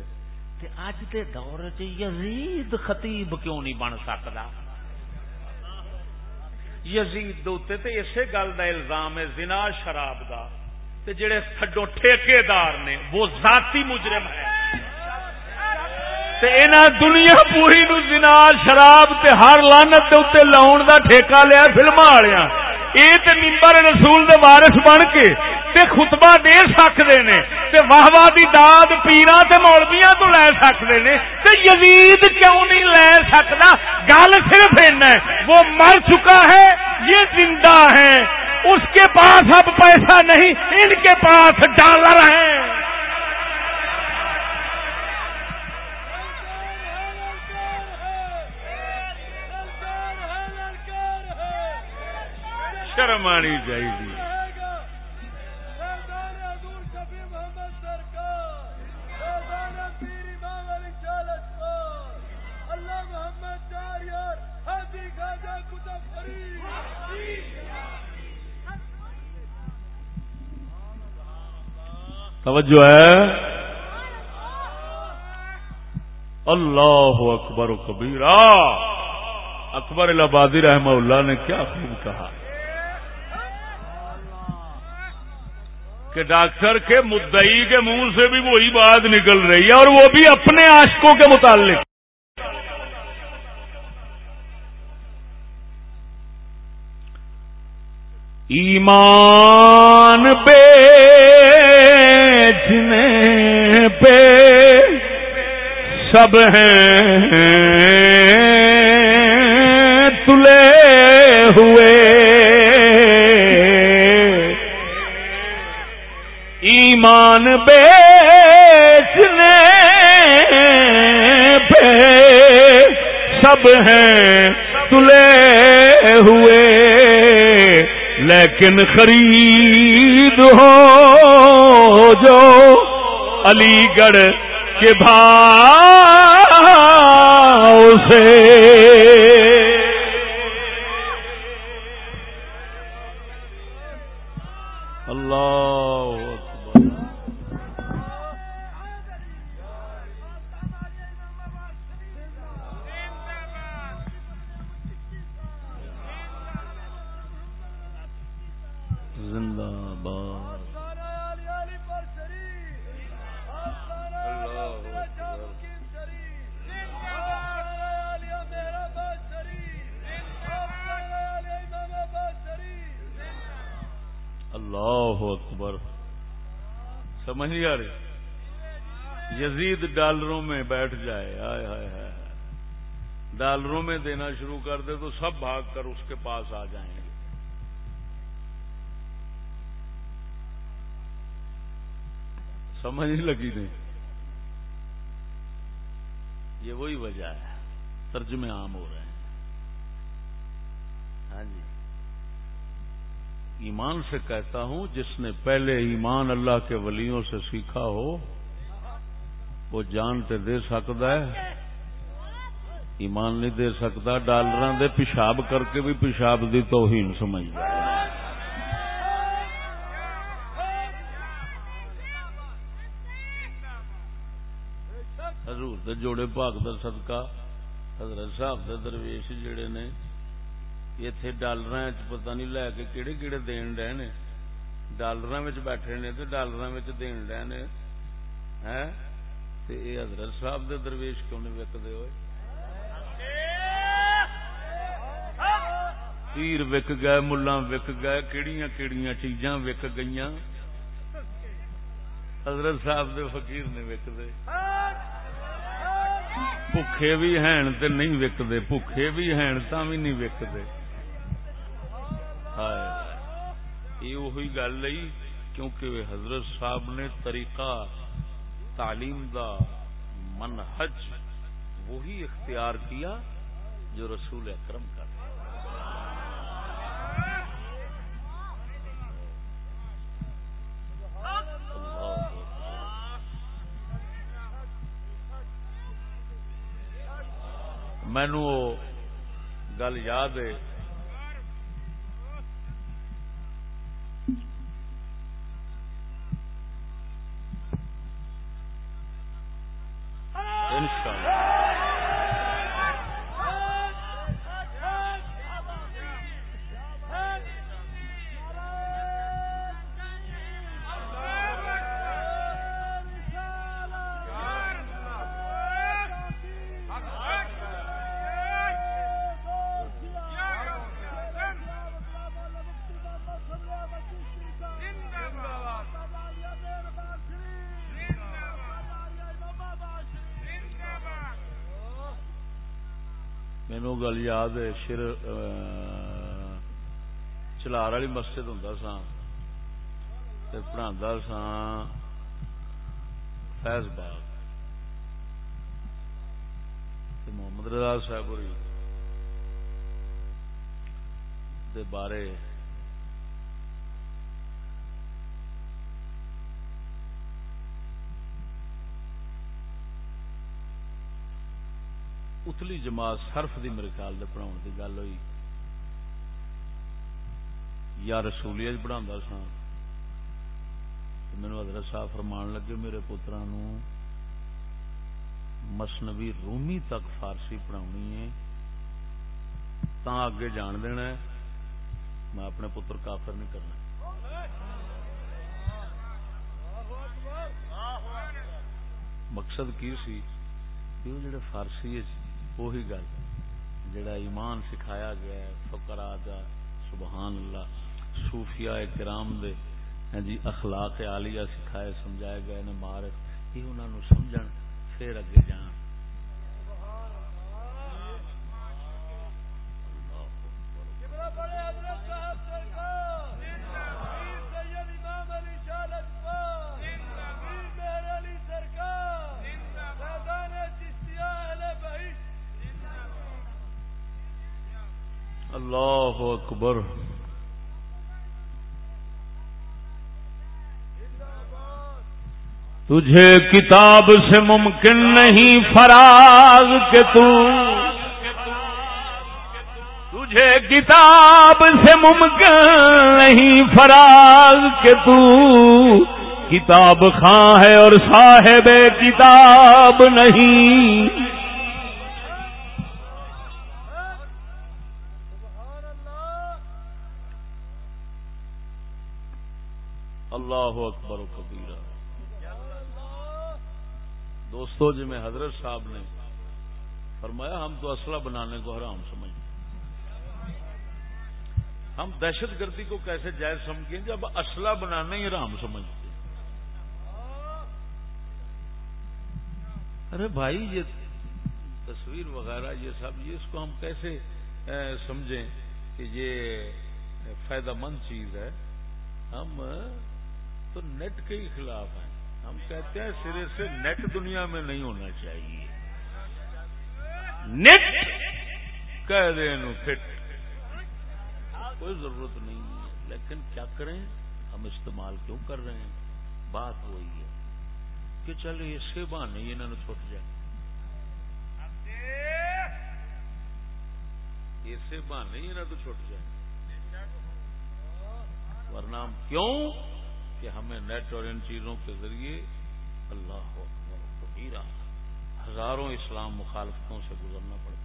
تے اج کے دور چ یزید خطیب کیوں نہیں بن سکتا؟ یزید تے اسی گل کا الزام ہے زنا شراب کا جڑے تھڈو ٹھیکے دار نے، وہ ذاتی مجرم ہے۔ تے اینا دنیا پوری نو زنا شراب تے ہر لانت لاؤن دا ٹھیکہ لیا فلما والیا یہ تو نمبر رسول دے وارث بن کے تے خطبہ دے سکتے نے، تے واہ واہ دی داد پیرا تے مولویاں تو لے سکتے نے، تے یزید کیوں نہیں لے سکتا گل صرف ہے، وہ مر چکا ہے، یہ زندہ ہے، اس کے پاس اب پیسہ نہیں، ان کے پاس ڈالر ہے۔ شرم آنی چاہیے توجہ ہے۔ اللہ اکبر و کبیرا اکبر الہبادی رحمہ اللہ نے کیا خوب کہا۔ کہ ڈاکٹر کے مدعی کے منہ سے بھی وہی بات نکل رہی ہے اور وہ بھی اپنے آشکوں کے متعلق۔ ایمان بیچنے پہ سب ہیں تلے ہوئے۔ ایمان بیچنے پہ سب ہیں تلے ہوئے، لیکن خرید ہو جو علی گڑھ کے بھاؤ سے۔ اللہ اکبر۔ سمجھ نہیں آ رہی؟ یزید ڈالروں میں بیٹھ جائے۔ آئے ہائے ہائے ڈالروں میں دینا شروع کر دے تو سب بھاگ کر اس کے پاس آ جائیں گے۔ سمجھ نہیں لگی نہیں؟ یہ وہی وجہ ہے۔ ترجمے عام ہو رہے ہیں۔ ہاں جی۔ ایمان سے کہتا ہوں، جس نے پہلے ایمان اللہ کے ولیوں سے سیکھا ہو، وہ جانتے دے سکتا ہے۔ ایمان نہیں دے سکتا ڈالر دے پیشاب کر کے بھی پیشاب دی توہین سمجھ حضور دے جوڑے پاک دا صدقہ، حضرت صاحب دے درویش جڑے نے اتے ڈالر پتہ نہیں لے کے کہڑے کہڑے دین رہے نے ڈالر بیٹھے نے تو ڈالر دین رہے نے حضرت صاحب دے درویش کیوں نہیں وکتے ہوئے پیر وک گئے ملا وک گئے کہڑی کہڑی چیزاں وک گئی حضرت صاحب دے فقیر نے وک دے بھوکھے بھی ہیں تے نہیں وکتے بھوکھے بھی ہیں تا بھی نہیں وکتے یہ گل کیونکہ حضرت صاحب نے طریقہ تعلیم دا منحج وہی اختیار کیا جو رسول اکرم کا مینو گل یاد ہے گل یاد ہے شر چلار والی مسجد ہوں سا پڑھا سا فیض باغ۔ محمد رضا صاحب ہوئی بارے اتلی جماعت سرف دی میرے خیال سے پڑھاؤ کی گل ہوئی۔ یا رسولی پڑھا سا۔ مینو حضرت صاحب فرمان لگے میرے پترا مسنوی رومی تک فارسی پڑھانی ہے تا اگے جان دینا ہے، میں اپنے پتر کافر نہیں کرنا۔ مقصد کی سی؟ جڑے فارسی وہی گل جڑا ایمان سکھایا گیا ہے، فقرا دا، سبحان اللہ، صوفیاء کرام دے ہاں جی اخلاق عالیہ سکھائے، سمجھائے گئے نے، مارک، یہ انہوں نے سمجھن، پھر اگے جان۔ اکبر تجھے کتاب سے ممکن نہیں فراغ کے تو۔ تجھے کتاب سے ممکن نہیں فراغ کے تو۔ کتاب خاں ہے اور صاحب کتاب نہیں۔ اللہ اکبر و کبیرہ۔ دوستو جی میں حضرت صاحب نے فرمایا، ہم تو اسلحہ بنانے کو حرام سمجھ ہم دہشت گردی کو کیسے جائز سمجھیں؟ جب اسلحہ بنانا ہی رام سمجھتے ارے بھائی، یہ تصویر وغیرہ، یہ سب، یہ اس کو ہم کیسے سمجھیں کہ یہ فائدہ مند چیز ہے؟ ہم تو نیٹ کے ہی خلاف ہیں۔ ہم کہتے ہیں سرے سے نیٹ دنیا میں نہیں ہونا چاہیے۔ نیٹ کہہ دیں فٹ۔ کوئی ضرورت نہیں ہے۔ لیکن کیا کریں؟ ہم استعمال کیوں کر رہے ہیں؟ بات وہی ہے کہ چل یہ سیوا نہیں، انہوں نے چھوٹ جائے۔ اسے بہانے ہی نہ تو چھوٹ جائے۔ ورنہ کیوں کہ ہمیں نیٹ اور ان چیزوں کے ذریعے اللہ رہا ہزاروں اسلام مخالفتوں سے گزرنا پڑتا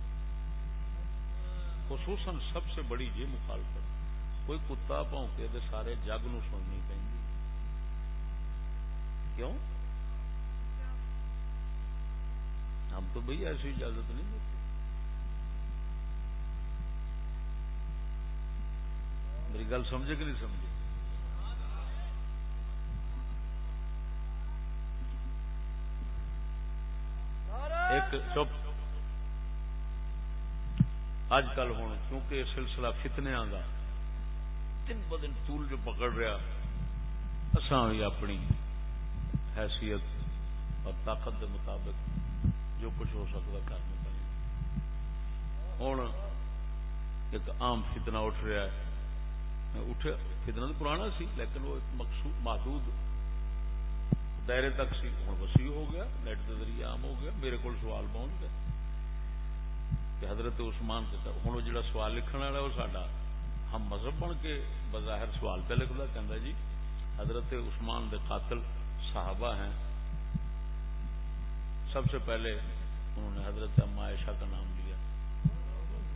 خصوصاً سب سے بڑی یہ مخالفت، کوئی کتا پونکے دے سارے جگ نو سننی پہ کیوں؟ ہم تو بھائی ایسی اجازت نہیں دیتے۔ میری گل سمجھے کہ نہیں سمجھے؟ ایک چپ۔ اج کل ہوں کیونکہ سلسلہ فتنیا کا دن ب دن طول جو پکڑ رہا، اساں بھی اپنی حیثیت اور طاقت کے مطابق جو کچھ ہو سکتا کرنا پڑے ہوں، ایک عام فتنہ اٹھ رہا ہے۔ اٹھ فتنہ تو پرانا سی، لیکن وہ مقصود، محدود دائرے تک سی ہوں وسیع ہو گیا، نیٹ کے ذریعے عام ہو گیا، میرے کو سوال پہنچ گیا۔ کہ حضرت عثمان سے ہوں، وہ جڑا سوال لکھن والا وہ سڈا ہم مذہب بن کے بظاہر سوال پہ لکھتا کہہ جی حضرت عثمان دے قاتل صحابہ ہیں۔ سب سے پہلے انہوں نے حضرت اما عائشہ کا نام لیا۔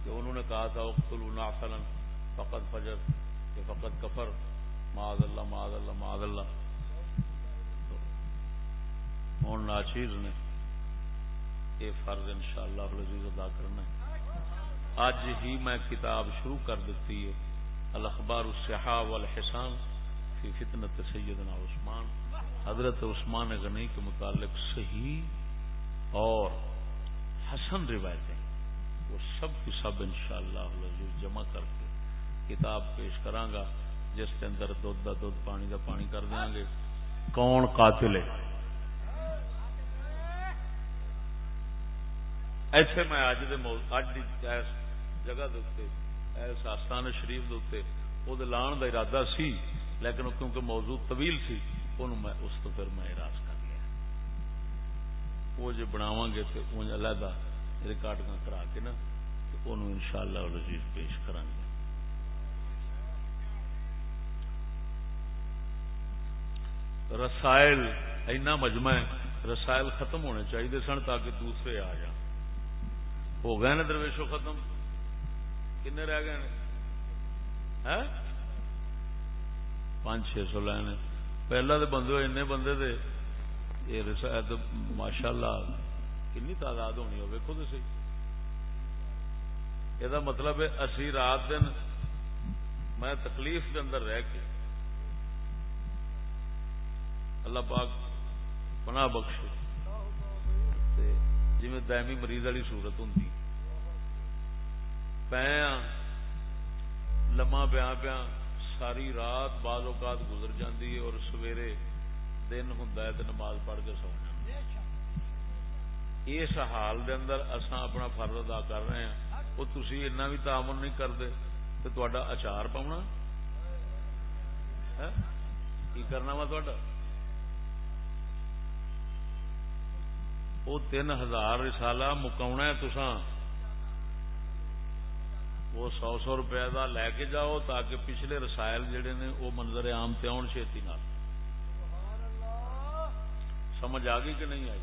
کہ انہوں نے کہا تھا اختل نافلن فقط فجر، کہ فقط کفر، معاذ اللہ معاذ اللہ معاذ اللہ۔ ہوں ناچیز نے یہ فرض ان شاء اللہ ادا کرنا ہے۔ اج ہی میں کتاب شروع کر دیتی ہے۔ الاخبار الصحا والحسان فی فتنت سیدنا عثمان۔ حضرت عثمان غنی کے متعلق صحیح اور حسن روایتیں۔ وہ سب کی سب انشاءاللہ شاء جمع کر کے کتاب پیش کرانگا، جس کے اندر دھد کا دھد پانی کا پانی کر دیا گے کون قاتل ہے؟ ایسے میں اج اج جگہ اس آستان شریف دے وہ لان کا ارادہ سی، لیکن کیونکہ موضوع طویل سی میں اس تو پھر میں اراض کر لیا۔ وہ جی بناو گے تو علیحدہ ریکارڈ کرا کے نا ان شاء اللہ پیش کریں گے۔ رسائل، اینا مجمع ہے رسائل ختم ہونے چاہیے سن تاکہ دوسرے آ جان ہو گئے نا درویشو ختم؟ کن رہ گئے پانچ چھ سو لینے پہلا تو بندے این بندے دے۔ یہ ماشاء اللہ کنی تعداد ہونی ہو ویکو تو سی یہ مطلب ہے اسی رات دن میں تکلیف کے اندر رہ کے اللہ پاک پناہ بخش جی دائمی مریض والی صورت ہوں پیا لما پیا پیا ساری رات بعض اوقات گزر جاتی ہے اور سویرے دن ہوں تو نماز پڑھ کے سو اس حال دے اندر اساں اپنا فرض ادا کر رہے ہیں۔ وہ تھی اتنا بھی تعاون نہیں کرتے تو تا اچار پاؤنا؟ ہاں؟ کی کرنا وا تا وہ تین ہزار رسالہ مکاونا ہے تسان وہ سو سو روپئے کا لے کے جاؤ تاکہ پچھلے رسائل جڑے نے وہ منظر عام تے آن چھتی نال سمجھ آ گئی کہ نہیں آئی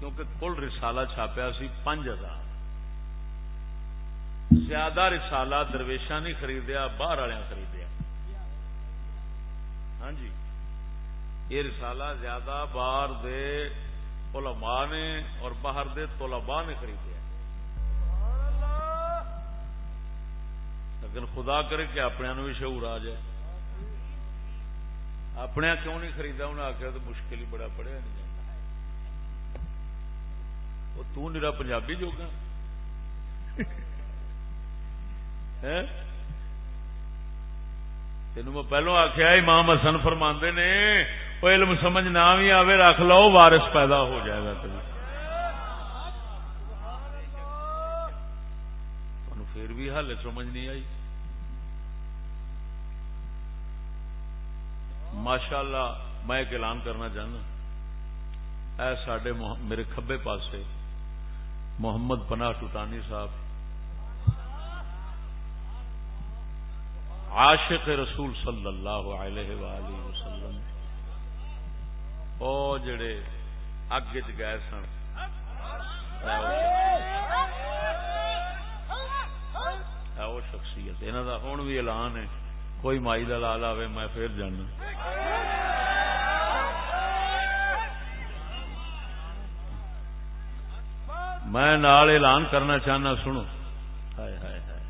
کیونکہ کل رسالہ چھاپیا سی پانچ ہزار زیادہ رسالہ درویشا نہیں خریدیا باہر والے خریدیا ہاں جی یہ رسالہ زیادہ باہر دے علماء نے اور باہر دے طلباء نے خریدے لیکن خدا کرے کہ اپنے بھی شعور آ جائے۔ اپنے کیوں نہیں خریدا؟ انہیں آخیا تو مشکل ہی بڑا پڑھیا نہیں جاتا۔ وہ تیرا پنجابی جوگا۔ تین میں پہلو آخیا امام حسن فرما نے وہ علم سمجھ نہ بھی آئے رکھ لو وارس پیدا ہو جائے گا کبھی پھر بھی حل سمجھ نہیں آئی۔ ماشاء اللہ میں ایک اعلان کرنا چاہنا اے سڈے میرے کھبے پاسے، محمد پناہ ٹوٹانی صاحب۔ عاشق رسول صلی اللہ علیہ وآلہ وسلم۔ او جڑے اگ چ گئے سن وہ شخصیت انہوں کا ہوں بھی اعلان ہے کوئی مائی کا لال آئے میں پھر جانا میں نال اعلان کرنا چاہنا سنو ہائے ہائے ہائے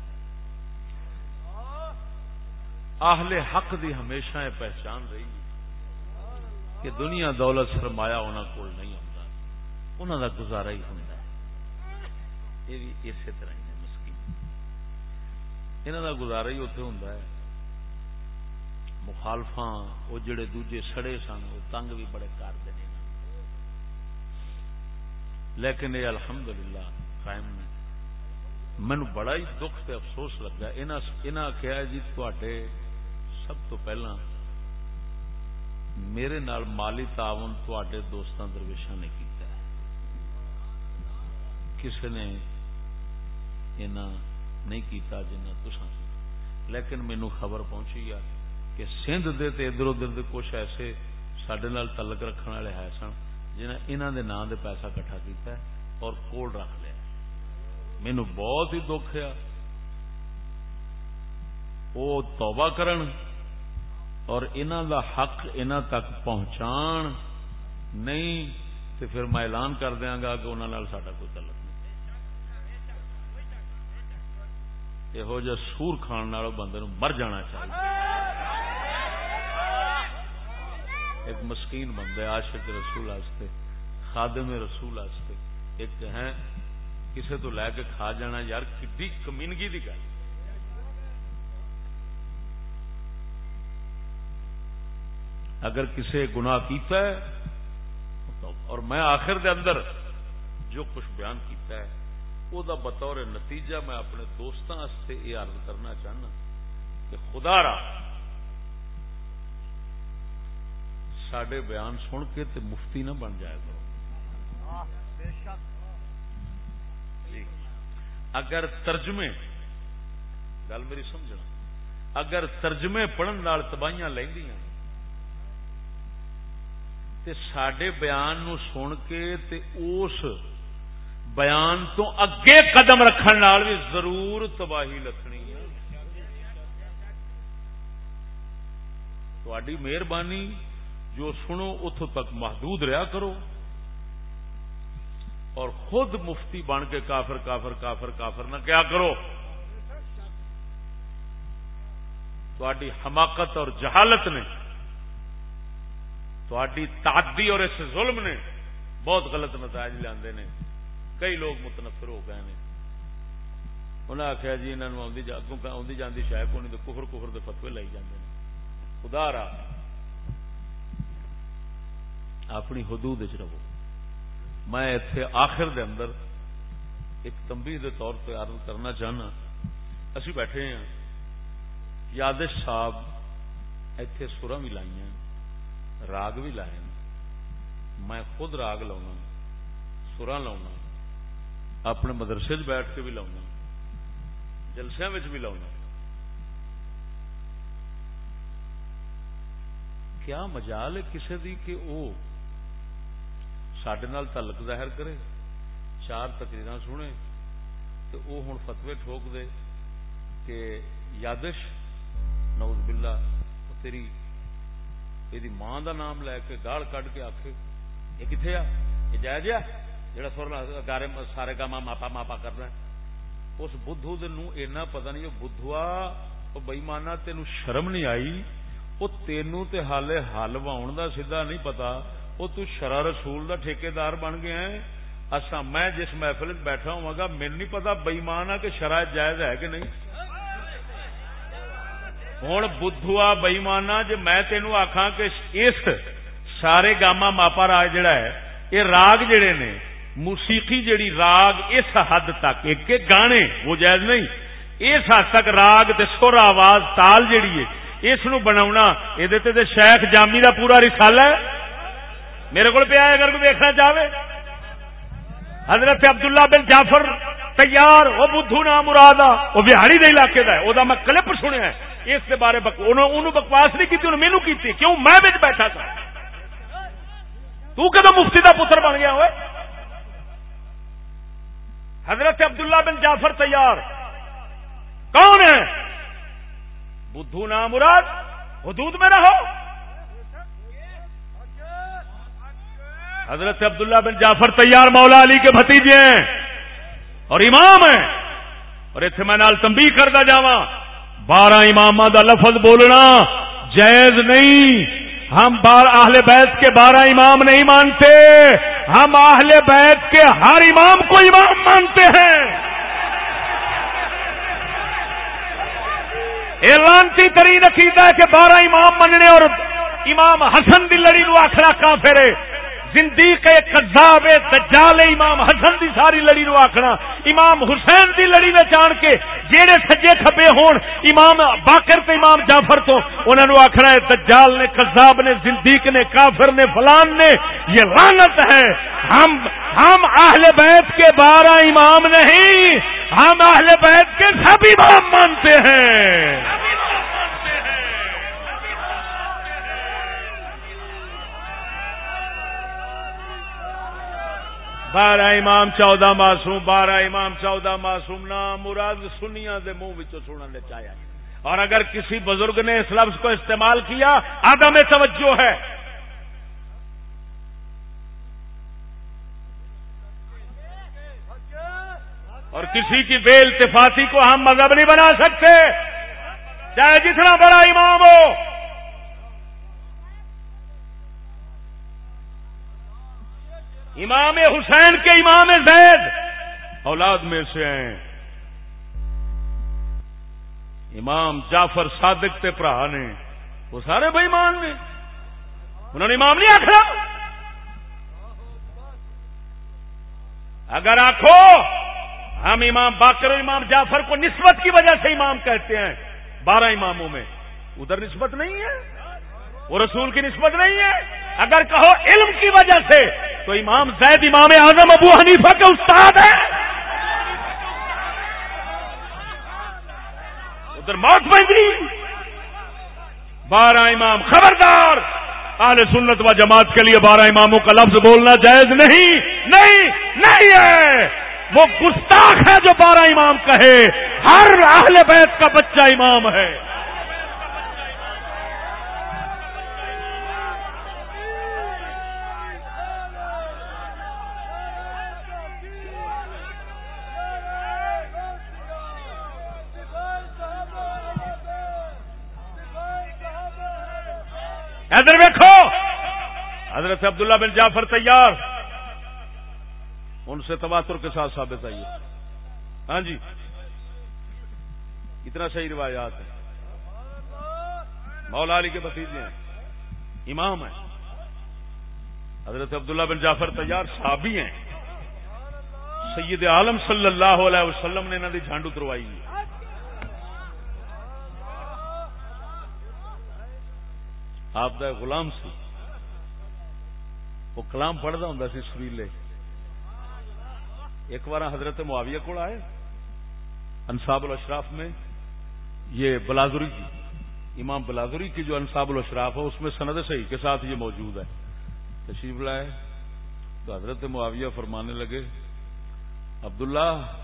آہل حق دی ہمیشہ یہ پہچان رہی کہ دنیا دولت سرمایا انہوں کو نہیں ہوتا انہوں کا گزارا ہی ہوں یہ بھی اسی طرح ہی ہے، مسکین۔ انہوں کا گزارا ہی اتنے ہوں مخالفا وہ جڑے دوجے سڑے سن وہ تنگ بھی بڑے کرتے ہیں لیکن یہ الحمدللہ قائم نے مینو بڑا ہی دکھ تے افسوس لگا انہیں آخیا جی تے سب تو پہلا میرے نال مالی تعاون تے دوستان درویشا نے کیتا ہے۔ کسی نے نہیں کیتا جنہ تسا لیکن مینو خبر پہنچی ہے کہ سندھ دے تے ادھر ادھر دے کچھ ایسے سڈے تعلق رکھنے والے ہے سن جنہیں انہوں دے نام دے پیسہ کٹھا کیتا ہے اور کول رکھ لیا مینو بہت ہی دکھ ہے۔ وہ توبہ کرن اور انہوں دا حق انہوں تک پہنچان نہیں تو پھر میں اعلان کر دیا گا کہ انہوں ساڈا کوئی تعلق نہیں۔ یہو جہ سور کھان بندے مر جانا چاہیے۔ ایک مسکین بندے عاشق رسول آستے خادم رسول آستے ایک ہے، کسے تو لے کے کھا جانا یار کھی کمینگی کی گل۔ اگر کسی گنا کیتا ہے، اور میں آخر دے اندر جو کچھ بیان کیتا ہے وہ دا بطور نتیجہ میں اپنے دوستوں سے یہ عرض کرنا چاہنا کہ خدا را سڈے بیان سن کے تے مفتی نہ بن جائے کرو۔ جی۔ اگر ترجمے، گل میری سمجھنا، اگر ترجمے پڑھن تباہیاں لیندیاں تے سڈے بیان نو سن کے تے اس بیان تو اگے قدم رکھن نال بھی ضرور تباہی لکھنی تھی مہربانی جو سنو اتوں تک محدود رہا کرو۔ اور خود مفتی بن کے کافر کافر کافر کافر نہ کیا کرو۔ تھی حماقت اور جہالت نے تعدی اور اس ظلم نے بہت غلط نتائج لے کئی لوگ متنفر ہو گئے انہیں آخیا جی انہوں اگوں آدھی جاتی شاید کو نہیں تو کفر کفر کے فتوے لائی جاتے ہیں خدا را، اپنی حدود چ رہو۔ میں اتے آخر دے اندر ایک تمبی دے طور پہ عرض کرنا چاہنا۔ اسی بیٹھے ہیں۔ یادش صاحب اتے سرا بھی لائی ہیں راگ بھی لائے میں خود راگ لاؤنا سرا لاؤنا اپنے مدرسے بیٹھ کے بھی لاؤنا جلسیا بھی لاؤنا کیا مجال ہے کسی دی کہ وہ سڈے تعلق ظاہر کرے؟ چار تقریر سنے تو وہ ہوں فتوے ٹھوک دے کہ یادش نوز باللہ تیری یہ ماں دا نام لے کے گال کڈ کے آخ یہ کتنے آ یہ جائز آ جا سر گارے سارے کا ماں ماپا ماپا کرنا اس بدھو اینا پتہ نہیں بدھوا بئیمانا تین شرم نہیں آئی وہ تینوں تے حالے حل واؤن دا سیدھا نہیں پتا وہ تو شرع رسول دا ٹھیکیدار بن گیا ہے اصا میں جس محفل بیٹھا ہوا گا میرے نہیں پتا بئیمان آ کہ شرح جائز ہے کہ نہیں ہوں بدھوا بئیمانا جی میں تینوں آخا کہ اس سارے گاما ماپا راگ جڑا ہے یہ راگ جڑے نے موسیقی جڑی راگ اس حد تک ایک گانے وہ جائز نہیں اس حد تک راگ تے سر آواز تال جیڑی ہے اس نو بنا یہ شیخ جامی دا پورا رسالہ ہے میرے کو پیا اگر کوئی دیکھنا چاہے حضرت عبداللہ بن جعفر تیار وہ بدھو نام مراد آ وہ بہاڑی دے علاقے کا ہے وہ میں کلپ سنیا اس کے بارے بکواس نہیں کی مینو کی کیوں میں بیٹھا تھا تو کدو مفتی کا پتر بن گیا ہوئے؟ حضرت عبداللہ بن جعفر تیار۔ کون ہے؟ بدھو نام مراد؟ حدود میں رہو۔ حضرت عبداللہ بن جعفر تیار، مولا علی کے بھتیجے ہیں اور امام ہیں۔ اور اتنے میں نال تمبی کرتا جا بارہ امام دا لفظ بولنا جائز نہیں۔ ہم بار اہل بیت کے بارہ امام نہیں مانتے۔ ہم اہل بیت کے ہر امام کو امام مانتے ہیں۔ اعلانتی ترین عقیدہ ہے کہ بارہ امام مننے اور امام حسن دی لڑی نو آخرا کہاں پھرے زندیق کذاب دجال امام حسن دی ساری لڑی نو آکھنا۔ امام حسین دی لڑی میں جان کے جیڑے سجے کھبے ہون، امام باقر تے امام جعفر تو انہاں نو آکھنا ہے، دجال نے، کذاب نے، زندیق نے، کافر نے، فلان نے، یہ لعنت ہے۔ ہم ہم اہل بیت کے بارہ امام نہیں، ہم اہل بیت کے سب امام مانتے ہیں۔ بارہ امام چودہ معصوم، بارہ امام چودہ معصوم، نام مراد سنیا دے منہ سننے چاہیا اور اگر کسی بزرگ نے اس لفظ کو استعمال کیا، عدم توجہ ہے۔ اور کسی کی بے التفاتی کو ہم مذہب نہیں بنا سکتے۔ چاہے جتنا بڑا امام ہو۔ امام حسین کے امام زید اولاد میں سے ہیں۔ امام جعفر صادق تے پرا نے، وہ سارے بھائی نے۔ انہوں نے امام نہیں آخر اگر آخو ہم امام باقر امام جعفر کو نسبت کی وجہ سے امام کہتے ہیں، بارہ اماموں میں۔ ادھر نسبت نہیں ہے۔ وہ رسول کی نسبت نہیں ہے۔ اگر کہو علم کی وجہ سے تو امام زید، امام اعظم ابو حنیفہ کے استاد ہے ادھر موت بندی جی۔ بارہ امام خبردار۔ اہل سنت و جماعت کے لیے بارہ اماموں کا لفظ بولنا جائز نہیں۔ نہیں نہیں ہے۔ وہ گستاخ ہے جو بارہ امام کہے۔ ہر اہل بیت کا بچہ امام ہے۔ ادھر ویکو حضرت عبداللہ بن جعفر تیار۔ ان سے تواتر کے ساتھ ثابت آئیے ہاں جی۔ اتنا صحیح روایات ہے مولا علی کے بتیجے ہیں۔ امام ہیں۔ حضرت عبداللہ بن جعفر تیار، صحابی ہیں۔ سید عالم صلی اللہ علیہ وسلم نے انہوں نے جھانڈ اتروائی۔ ہے آپ کا غلام سی۔ وہ کلام پڑھتا ہوں سی سریلے۔ ایک بار حضرت معاویہ کو آئے، انصاب الاشراف میں۔ یہ بلادری کی، امام بلادری کی جو انصاب الاشراف ہے، اس میں سند صحیح کے ساتھ یہ موجود ہے۔ تشریف لائے۔ تو حضرت معاویہ فرمانے لگے، عبداللہ،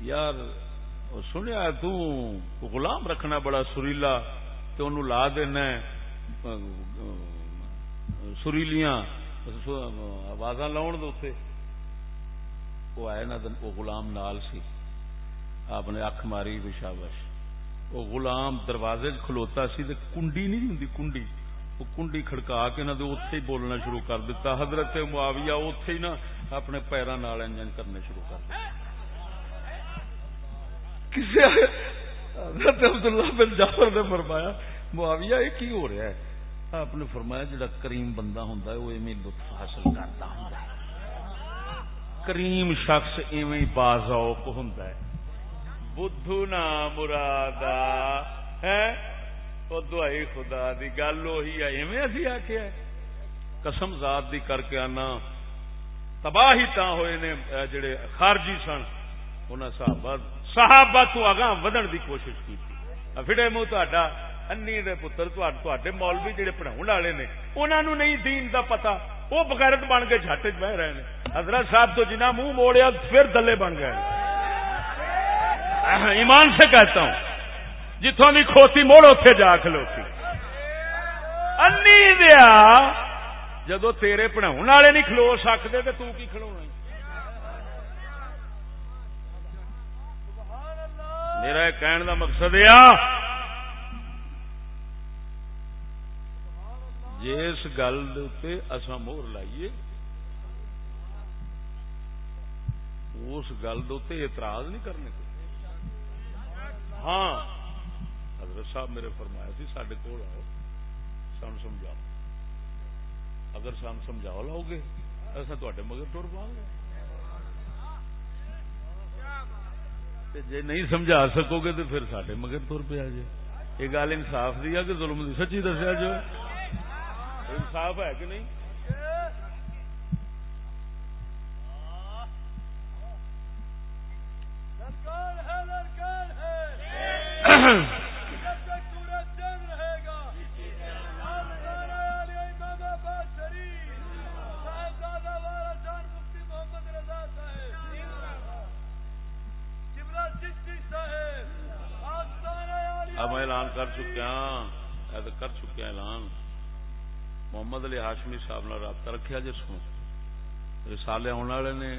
یار، سنیا تو غلام رکھنا بڑا سریلا تو انہوں لا دینا سریلیاں آواز لاؤ دے وہ آئے نا وہ غلام نال سی۔ آپ نے اکھ ماری بشابش وہ غلام دروازے کھلوتا سی تے کنڈی نہیں ہوں کنڈی۔ وہ کنڈی کھڑکا کے نہ اتے ہی بولنا شروع کر دیتا۔ حضرت معاویہ اتے ہی نا اپنے پیروں انجن کرنے شروع کر دیا کسی حضرت عبداللہ بن جعفر نے فرمایا معاویہ، یہ کی ہو رہا ہے؟ آپ نے فرمایا جڑا کریم بندہ ہوں وہ ایویں لطف حاصل کرتا ہوں کریم شخص ایویں باز ہوں بدھو نا مراد ہے؟ دعائی خدا دی گل وہی ہے، ایویں اسی آخیا قسم ذات دی کر کے آنا۔ تباہ تا ہوئے نے جڑے خارجی سن، انہاں صحابہ صحابہ تو اگاں ودن دی کوشش کی فٹے منہ تا انی دے پتر تے مولوی جڑے پڑھاؤ والے نے انہوں نے نہیں دین دا پتا وہ بغیرت بن کے جٹ چ بہ رہے ہیں حضرت صاحب تو جنہ منہ موڑیا پھر دلے بن گئے ایمان سے کہتا ہوں جتوں کی کھوتی موڑ اتے جا کھلوتی انی دیا جدو تیرے پڑھاؤ والے نہیں کھلو سکتے تو کی کھلو میرا کہنے کا مقصد یہ جس گل اصا مہر لائیے اس گل اعتراض نہیں کرنے کو ہاں حضرت صاحب میرے فرمایا سی سڈے کول آؤ سن سمجھاؤ اگر سن سمجھاؤ لاؤ گے اصا تے مگر ٹر پا گے جی نہیں سمجھا سکو گے تو پھر سڈے مگر تر پہ آ جائے یہ گل انصاف دی ہے کہ ظلم دی سچی دسیا جو انصاف ہے کہ نہیں محمد علی ہاشمی صاحب نے رابطہ رکھا جس کو رسالے آنے والے نے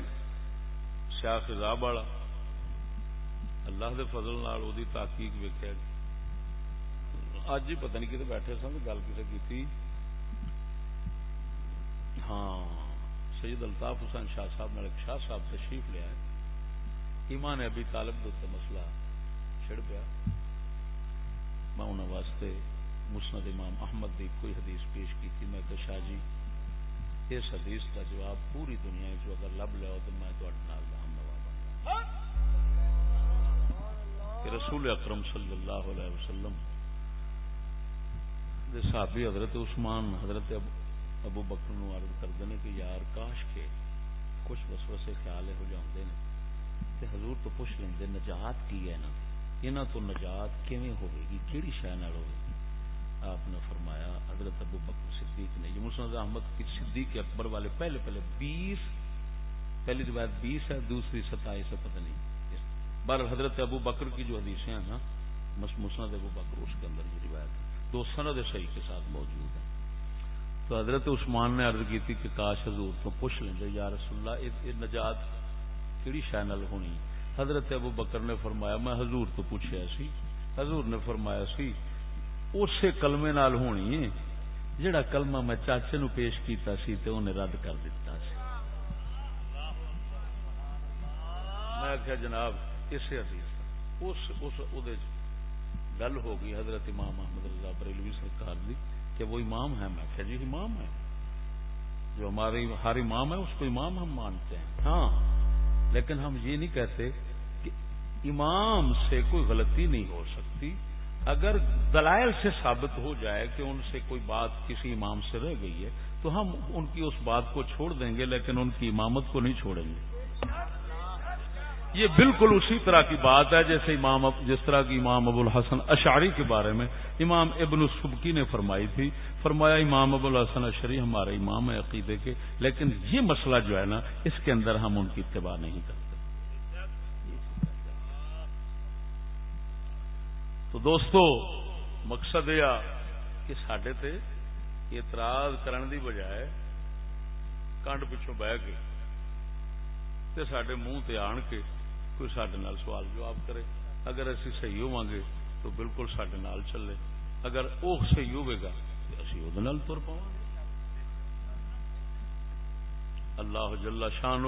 سیاح خزاب والا۔ اللہ دے فضل نال دی تحقیق ویکیا اج ہی پتہ نہیں کتنے بیٹھے سن، گل کسی کی ہاں سید الطاف حسین شاہ صاحب نے شاہ صاحب تشریف لیا ہے ایمان ابھی طالب دے مسئلہ چھڑ گیا میں انہوں واسطے مسند امام احمد دی کوئی حدیث پیش کی تھی، میں کہ شاہ جی اس حدیث کا جواب پوری دنیا جو اگر لب لیا تو میں ہم نوا کہ رسول اکرم صلی اللہ علیہ وسلم دے صحابی حضرت عثمان، حضرت ابو بکر نو عرض کرتے ہیں کہ یار، کاش کے کچھ وسوسے خیال ہو جاتے ہیں کہ حضور تو پوچھ لیں نجات کی ہے نا یہاں تو نجات کیویں ہوئے گی؟ کیڑی کہڑی شہ ہوگی آپ نے فرمایا، حضرت ابو بکر صدیق نے، یہ مسند احمد کی صدیق اکبر والے پہلے پہلے بیس، پہلی روایت بیس ہے، دوسری ستائیس ہے، پتہ نہیں۔ بہر حضرت ابو بکر کی جو حدیثیں ہیں نا مسند ابو بکر اس کے اندر یہ روایت ہے، دو سند صحیح کے ساتھ موجود ہے تو حضرت عثمان نے عرض کی تھی کہ کاش حضور تو پوچھ لیں گے یا رسول اللہ، یہ نجات کیڑی شینل ہونی۔ حضرت ابو بکر نے فرمایا، میں حضور تو پوچھا سی حضور نے فرمایا سی اسی کلمے نال ہونی ہے جڑا کلمہ میں چاچے نو پیش کیتا سی تے انہیں رد کر دیتا سی۔ میں آخیا جناب، اسے حدیث اس اس گل ہو گئی حضرت امام محمد رضا بریلوی سرکار دی کہ وہ امام ہے میں آخیا جی امام ہے جو ہمارے، ہر امام ہے، اس کو امام ہم مانتے ہیں۔ ہاں لیکن ہم یہ نہیں کہتے کہ امام سے کوئی غلطی نہیں ہو سکتی۔ اگر دلائل سے ثابت ہو جائے کہ ان سے کوئی بات کسی امام سے رہ گئی ہے، تو ہم ان کی اس بات کو چھوڑ دیں گے، لیکن ان کی امامت کو نہیں چھوڑیں گے۔ یہ بالکل اسی طرح کی بات ہے، جیسے امام جس طرح کی امام ابو الحسن اشعری کے بارے میں امام ابن السبکی نے فرمائی تھی۔ فرمایا، امام ابو الحسن اشری ہمارے امام ہے عقیدے کے، لیکن یہ مسئلہ جو ہے نا، اس کے اندر ہم ان کی اتباع نہیں کرتے۔ تو دوستو، مقصد یہ کہ سڈے تے اعتراض کرن دی بجائے کنڈ پچھوں بہ کے تے سڈے منہ تے آن کے کوئی سڈے سوال جواب کرے۔ اگر اسی صحیح ہوا گے تو بالکل سڈے نال چلے۔ اگر وہ صحیح ہوئے گا تو اسی وہ تر پاؤں گے۔ اللہ جل شان